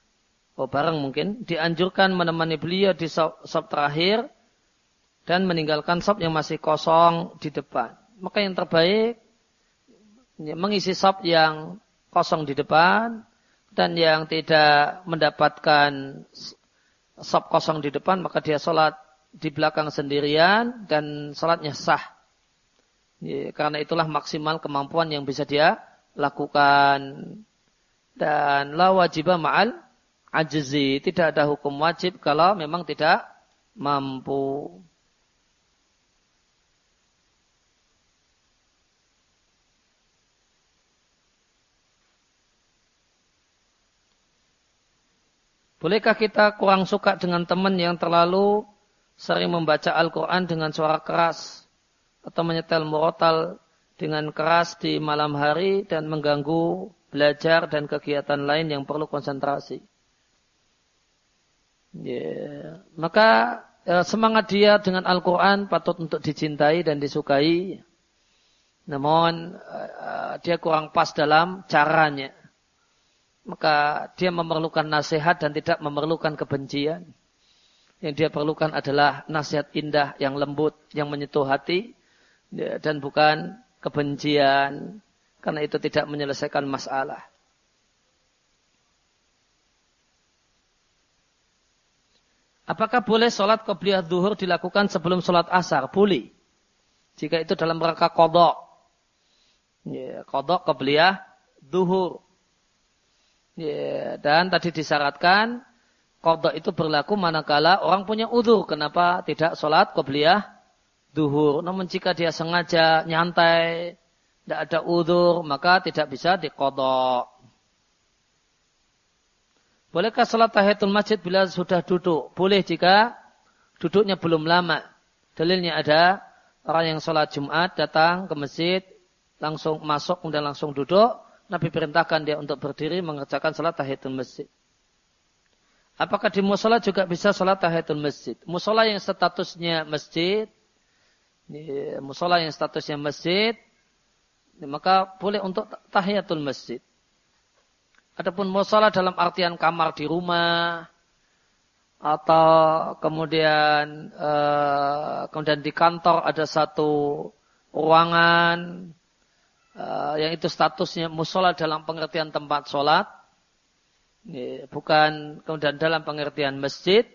oh bareng mungkin, dianjurkan menemani beliau di sop, sop terakhir dan meninggalkan sop yang masih kosong di depan. Maka yang terbaik ya, mengisi sop yang kosong di depan dan yang tidak mendapatkan sop kosong di depan maka dia sholat di belakang sendirian dan sholatnya sah. Ya, karena itulah maksimal kemampuan yang bisa dia lakukan dan la wajibah ma'al ajzi, tidak ada hukum wajib kalau memang tidak mampu. Bolehkah kita kurang suka dengan teman yang terlalu sering membaca Al-Quran dengan suara keras atau menyetel murotal dengan keras di malam hari dan mengganggu belajar dan kegiatan lain yang perlu konsentrasi? Ya, maka ya, semangat dia dengan Al-Quran patut untuk dicintai dan disukai. Namun uh, dia kurang pas dalam caranya. Maka dia memerlukan nasihat dan tidak memerlukan kebencian. Yang dia perlukan adalah nasihat indah yang lembut, yang menyentuh hati. Ya, dan bukan kebencian. Karena itu tidak menyelesaikan masalah. Apakah boleh sholat qobliyah duhur dilakukan sebelum sholat asar? Boleh. Jika itu dalam rangka kodok. Ya, kodok qobliyah duhur. Ya, dan tadi disyaratkan kodok itu berlaku manakala orang punya udur. Kenapa tidak sholat qobliyah duhur? Namun jika dia sengaja nyantai, tidak ada udur, maka tidak bisa dikodok. Bolehkah salat tahiyatul masjid bila sudah duduk? Boleh jika duduknya belum lama. Dalilnya ada orang yang sholat Jumat datang ke masjid, langsung masuk kemudian langsung duduk. Nabi perintahkan dia untuk berdiri mengerjakan salat tahiyatul masjid. Apakah di musola juga bisa sholat tahiyatul masjid? Musola yang statusnya masjid, musola yang statusnya masjid, maka boleh untuk tahiyatul masjid. Adapun musola dalam artian kamar di rumah atau kemudian uh, kemudian di kantor ada satu ruangan uh, yang itu statusnya musola dalam pengertian tempat sholat, bukan kemudian dalam pengertian masjid,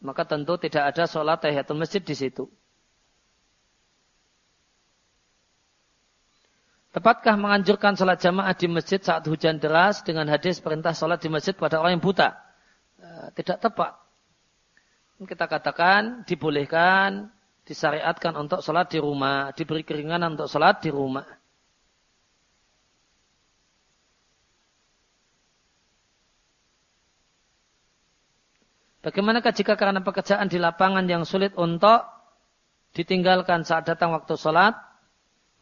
maka tentu tidak ada sholat tahiyatul masjid di situ. Tepatkah menganjurkan sholat jamaah di masjid saat hujan deras dengan hadis perintah sholat di masjid pada orang yang buta? Eh, tidak tepat. Kita katakan dibolehkan, disyariatkan untuk sholat di rumah, diberi keringanan untuk sholat di rumah. Bagaimanakah jika karena pekerjaan di lapangan yang sulit untuk ditinggalkan saat datang waktu sholat,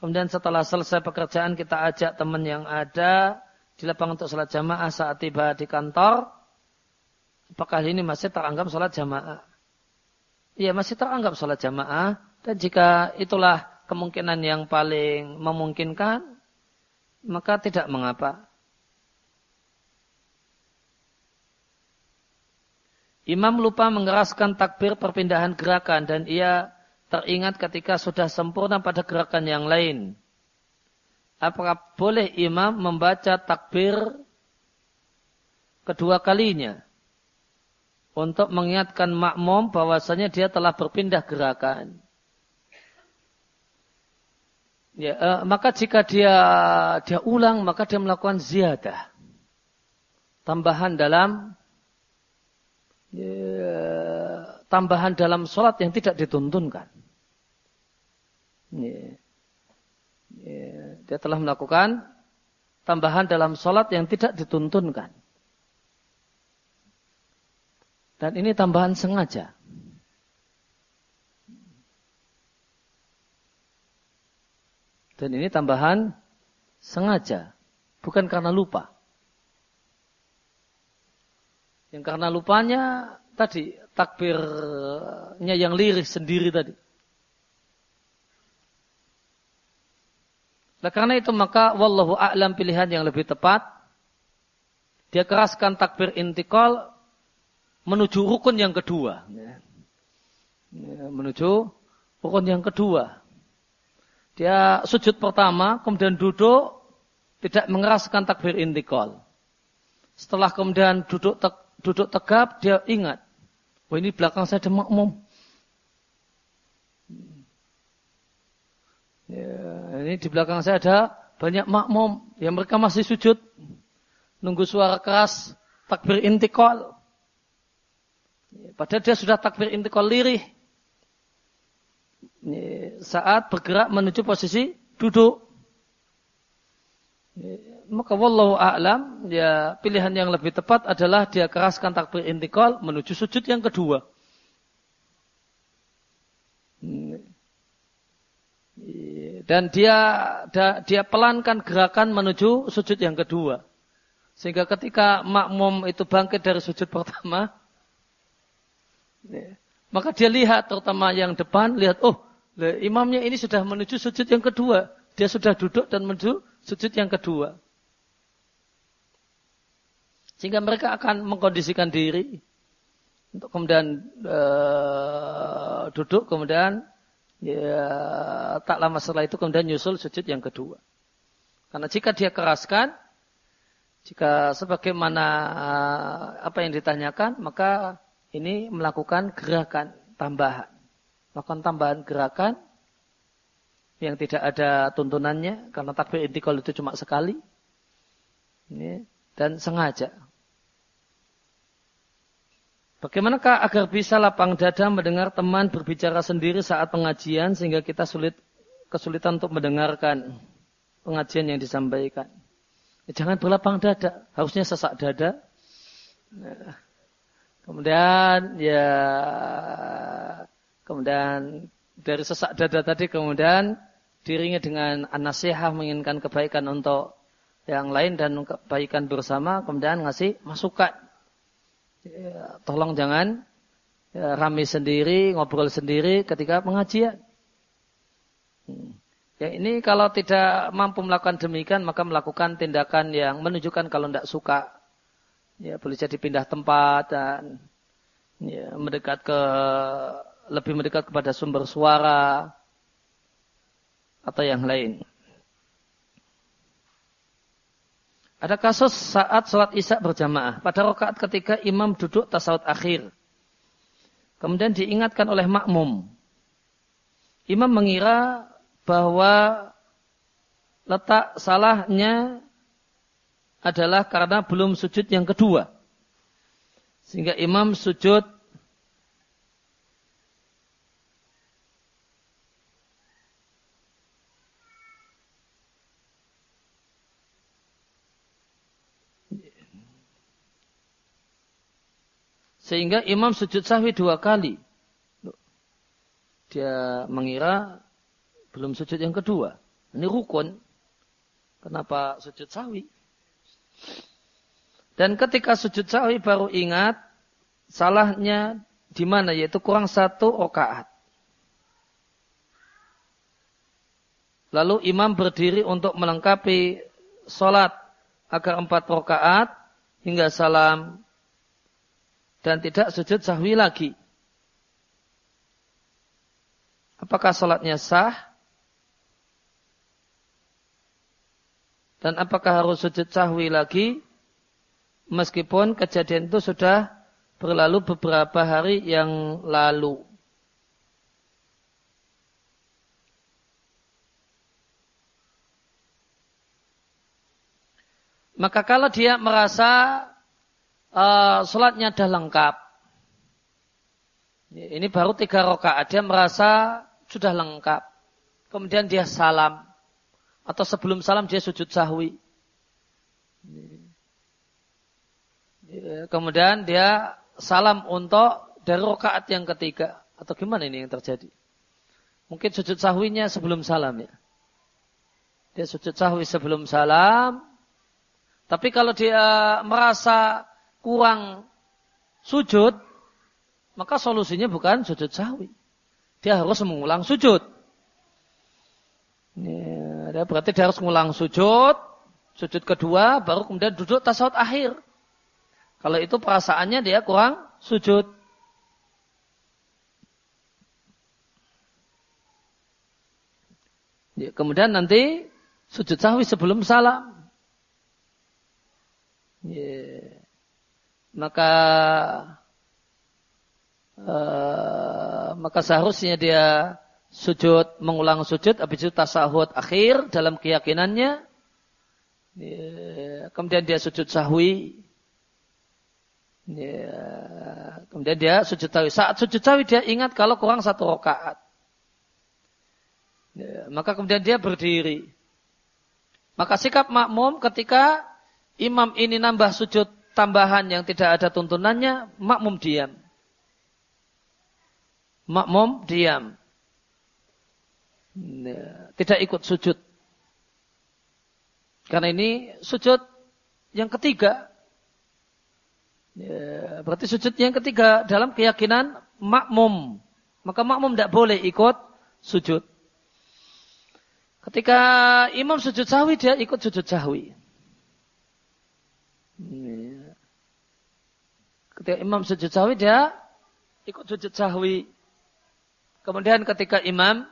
kemudian setelah selesai pekerjaan kita ajak teman yang ada di lapangan untuk sholat jamaah saat tiba di kantor, Apakah ini masih teranggap sholat jamaah? Iya masih teranggap sholat jamaah. Dan jika itulah kemungkinan yang paling memungkinkan, maka tidak mengapa. Imam lupa mengeraskan takbir perpindahan gerakan dan ia teringat ketika sudah sempurna pada gerakan yang lain. Apakah boleh imam membaca takbir kedua kalinya? untuk mengingatkan makmum bahwasanya dia telah berpindah gerakan. Ya, eh, maka jika dia dia ulang maka dia melakukan ziyadah. Tambahan dalam tambahan dalam sholat yang tidak dituntunkan. Dia telah melakukan tambahan dalam sholat yang tidak dituntunkan. Dan ini tambahan sengaja. Dan ini tambahan sengaja, bukan karena lupa. Yang karena lupanya tadi takbirnya yang lirih sendiri tadi. Nah, karena itu maka wallahu a'lam pilihan yang lebih tepat dia keraskan takbir intikal menuju rukun yang kedua. Ya. Ya, menuju rukun yang kedua. Dia sujud pertama, kemudian duduk, tidak mengeraskan takbir intikal. Setelah kemudian duduk duduk tegap, dia ingat. Wah ini belakang saya ada makmum. Ya, ini di belakang saya ada banyak makmum. Yang mereka masih sujud. Nunggu suara keras, takbir intikal. Padahal dia sudah takbir intikal lirih. Saat bergerak menuju posisi duduk. Maka wallahu a'lam, ya pilihan yang lebih tepat adalah dia keraskan takbir intikal menuju sujud yang kedua. Dan dia dia pelankan gerakan menuju sujud yang kedua. Sehingga ketika makmum itu bangkit dari sujud pertama. Maka dia lihat terutama yang depan, lihat, oh imamnya ini sudah menuju sujud yang kedua. Dia sudah duduk dan menuju sujud yang kedua. Sehingga mereka akan mengkondisikan diri untuk kemudian uh, duduk, kemudian ya, tak lama setelah itu kemudian nyusul sujud yang kedua. Karena jika dia keraskan, jika sebagaimana uh, apa yang ditanyakan, maka ini melakukan gerakan tambahan. Melakukan tambahan gerakan yang tidak ada tuntunannya karena takbir intikal itu cuma sekali. Ini, dan sengaja. Bagaimanakah agar bisa lapang dada mendengar teman berbicara sendiri saat pengajian sehingga kita sulit kesulitan untuk mendengarkan pengajian yang disampaikan? Ya, jangan berlapang dada, harusnya sesak dada. Nah, Kemudian ya kemudian dari sesak dada tadi kemudian dirinya dengan nasihat menginginkan kebaikan untuk yang lain dan kebaikan bersama kemudian ngasih masukan. Ya, tolong jangan ya, rame sendiri, ngobrol sendiri ketika pengajian. Hmm. Ya ini kalau tidak mampu melakukan demikian maka melakukan tindakan yang menunjukkan kalau tidak suka Ya, boleh jadi pindah tempat dan ya, mendekat ke lebih mendekat kepada sumber suara atau yang lain. Ada kasus saat sholat isya berjamaah. Pada rakaat ketika imam duduk tasawuf akhir. Kemudian diingatkan oleh makmum. Imam mengira bahwa letak salahnya adalah karena belum sujud yang kedua. Sehingga imam sujud Sehingga imam sujud sahwi dua kali. Dia mengira belum sujud yang kedua. Ini rukun. Kenapa sujud sahwi? Dan ketika sujud sahwi baru ingat salahnya di mana yaitu kurang satu rakaat. Lalu imam berdiri untuk melengkapi sholat agar empat rakaat hingga salam dan tidak sujud sahwi lagi. Apakah sholatnya sah? Dan apakah harus sujud sahwi lagi? Meskipun kejadian itu sudah berlalu beberapa hari yang lalu. Maka kalau dia merasa uh, sholatnya dah lengkap. Ini baru tiga rakaat. Dia merasa sudah lengkap. Kemudian dia salam. Atau sebelum salam dia sujud sahwi. Kemudian dia salam untuk dari rakaat yang ketiga. Atau gimana ini yang terjadi? Mungkin sujud sahwinya sebelum salam ya. Dia sujud sahwi sebelum salam. Tapi kalau dia merasa kurang sujud, maka solusinya bukan sujud sahwi. Dia harus mengulang sujud. Ya, berarti dia harus mengulang sujud, sujud kedua, baru kemudian duduk tasawuf akhir. Kalau itu perasaannya dia kurang sujud. Ya, kemudian nanti sujud sahwi sebelum salam. Yeah maka uh, maka seharusnya dia sujud mengulang sujud habis itu tasahud akhir dalam keyakinannya. Ya, kemudian dia sujud sahwi. Ya, kemudian dia sujud sahwi. Saat sujud sahwi dia ingat kalau kurang satu rakaat. Ya, maka kemudian dia berdiri. Maka sikap makmum ketika imam ini nambah sujud tambahan yang tidak ada tuntunannya, makmum diam. Makmum diam. Tidak ikut sujud. Karena ini sujud yang ketiga. Ya, berarti sujud yang ketiga dalam keyakinan makmum. Maka makmum tidak boleh ikut sujud. Ketika imam sujud sahwi, dia ikut sujud sahwi. Ketika imam sujud sahwi dia ikut sujud sahwi. Kemudian ketika imam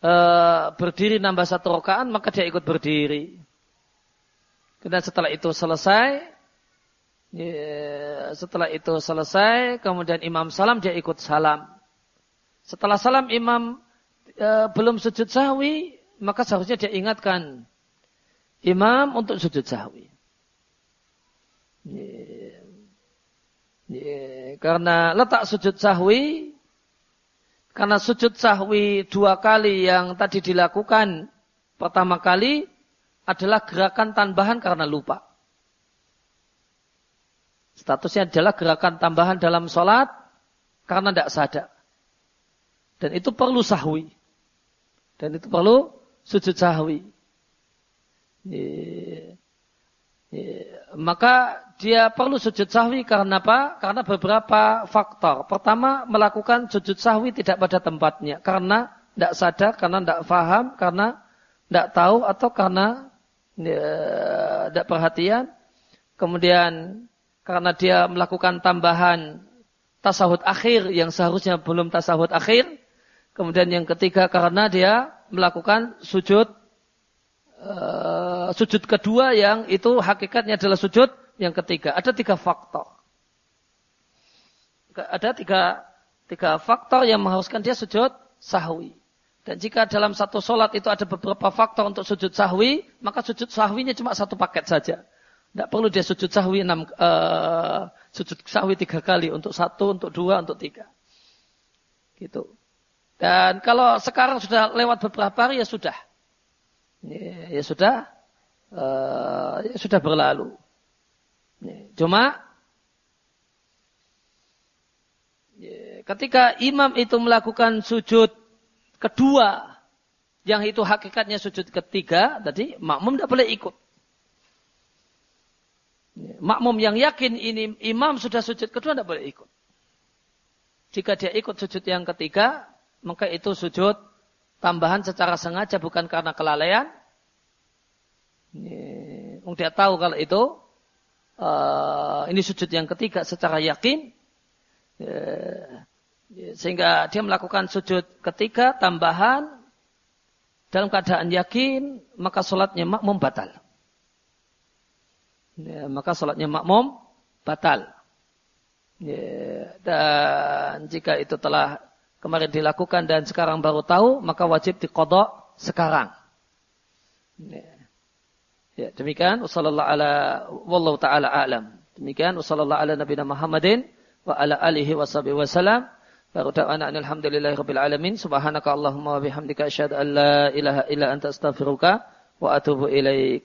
e, berdiri nambah satu rokaan maka dia ikut berdiri. Kemudian setelah itu selesai, ya, setelah itu selesai, kemudian imam salam dia ikut salam. Setelah salam imam e, belum sujud sahwi, maka seharusnya dia ingatkan imam untuk sujud sahwi. Karena letak sujud sahwi, karena sujud sahwi dua kali yang tadi dilakukan pertama kali adalah gerakan tambahan karena lupa. Statusnya adalah gerakan tambahan dalam sholat karena tidak sadar. Dan itu perlu sahwi. Dan itu perlu sujud sahwi. Maka dia perlu sujud sahwi karena apa? Karena beberapa faktor. Pertama, melakukan sujud sahwi tidak pada tempatnya. Karena tidak sadar, karena tidak faham, karena tidak tahu, atau karena tidak ya, perhatian. Kemudian, karena dia melakukan tambahan tasahud akhir yang seharusnya belum tasahud akhir. Kemudian yang ketiga karena dia melakukan sujud uh, sujud kedua yang itu hakikatnya adalah sujud yang ketiga. Ada tiga faktor. Ada tiga, tiga faktor yang mengharuskan dia sujud sahwi. Dan jika dalam satu solat itu ada beberapa faktor untuk sujud sahwi, maka sujud sahwinya cuma satu paket saja. Tidak perlu dia sujud sahwi enam, uh, sujud sahwi tiga kali untuk satu, untuk dua, untuk tiga. Gitu. Dan kalau sekarang sudah lewat beberapa hari ya sudah, ya, ya sudah, uh, ya sudah berlalu. Ya, cuma ya, ketika imam itu melakukan sujud kedua yang itu hakikatnya sujud ketiga tadi makmum tidak boleh ikut. Makmum yang yakin ini imam sudah sujud kedua tidak boleh ikut. Jika dia ikut sujud yang ketiga, maka itu sujud tambahan secara sengaja bukan karena kelalaian. Dia tahu kalau itu uh, ini sujud yang ketiga secara yakin. Sehingga dia melakukan sujud ketiga tambahan dalam keadaan yakin maka sholatnya makmum batal. Ya, maka sholatnya makmum batal. Ya, dan jika itu telah kemarin dilakukan dan sekarang baru tahu maka wajib dikodok sekarang. Ya. Ya demikian. Wassalamualaikum ala wallahu taala alam. Demikian. Wassalamualaikum ala nabiyina Muhammadin wa ala alihi wasallam. Baru da'wana alhamdulillahi rabbil alamin. Subhanaka Allahumma wa bihamdika asyhadu an la ilaha illa anta astaghfiruka wa atubu ilaik.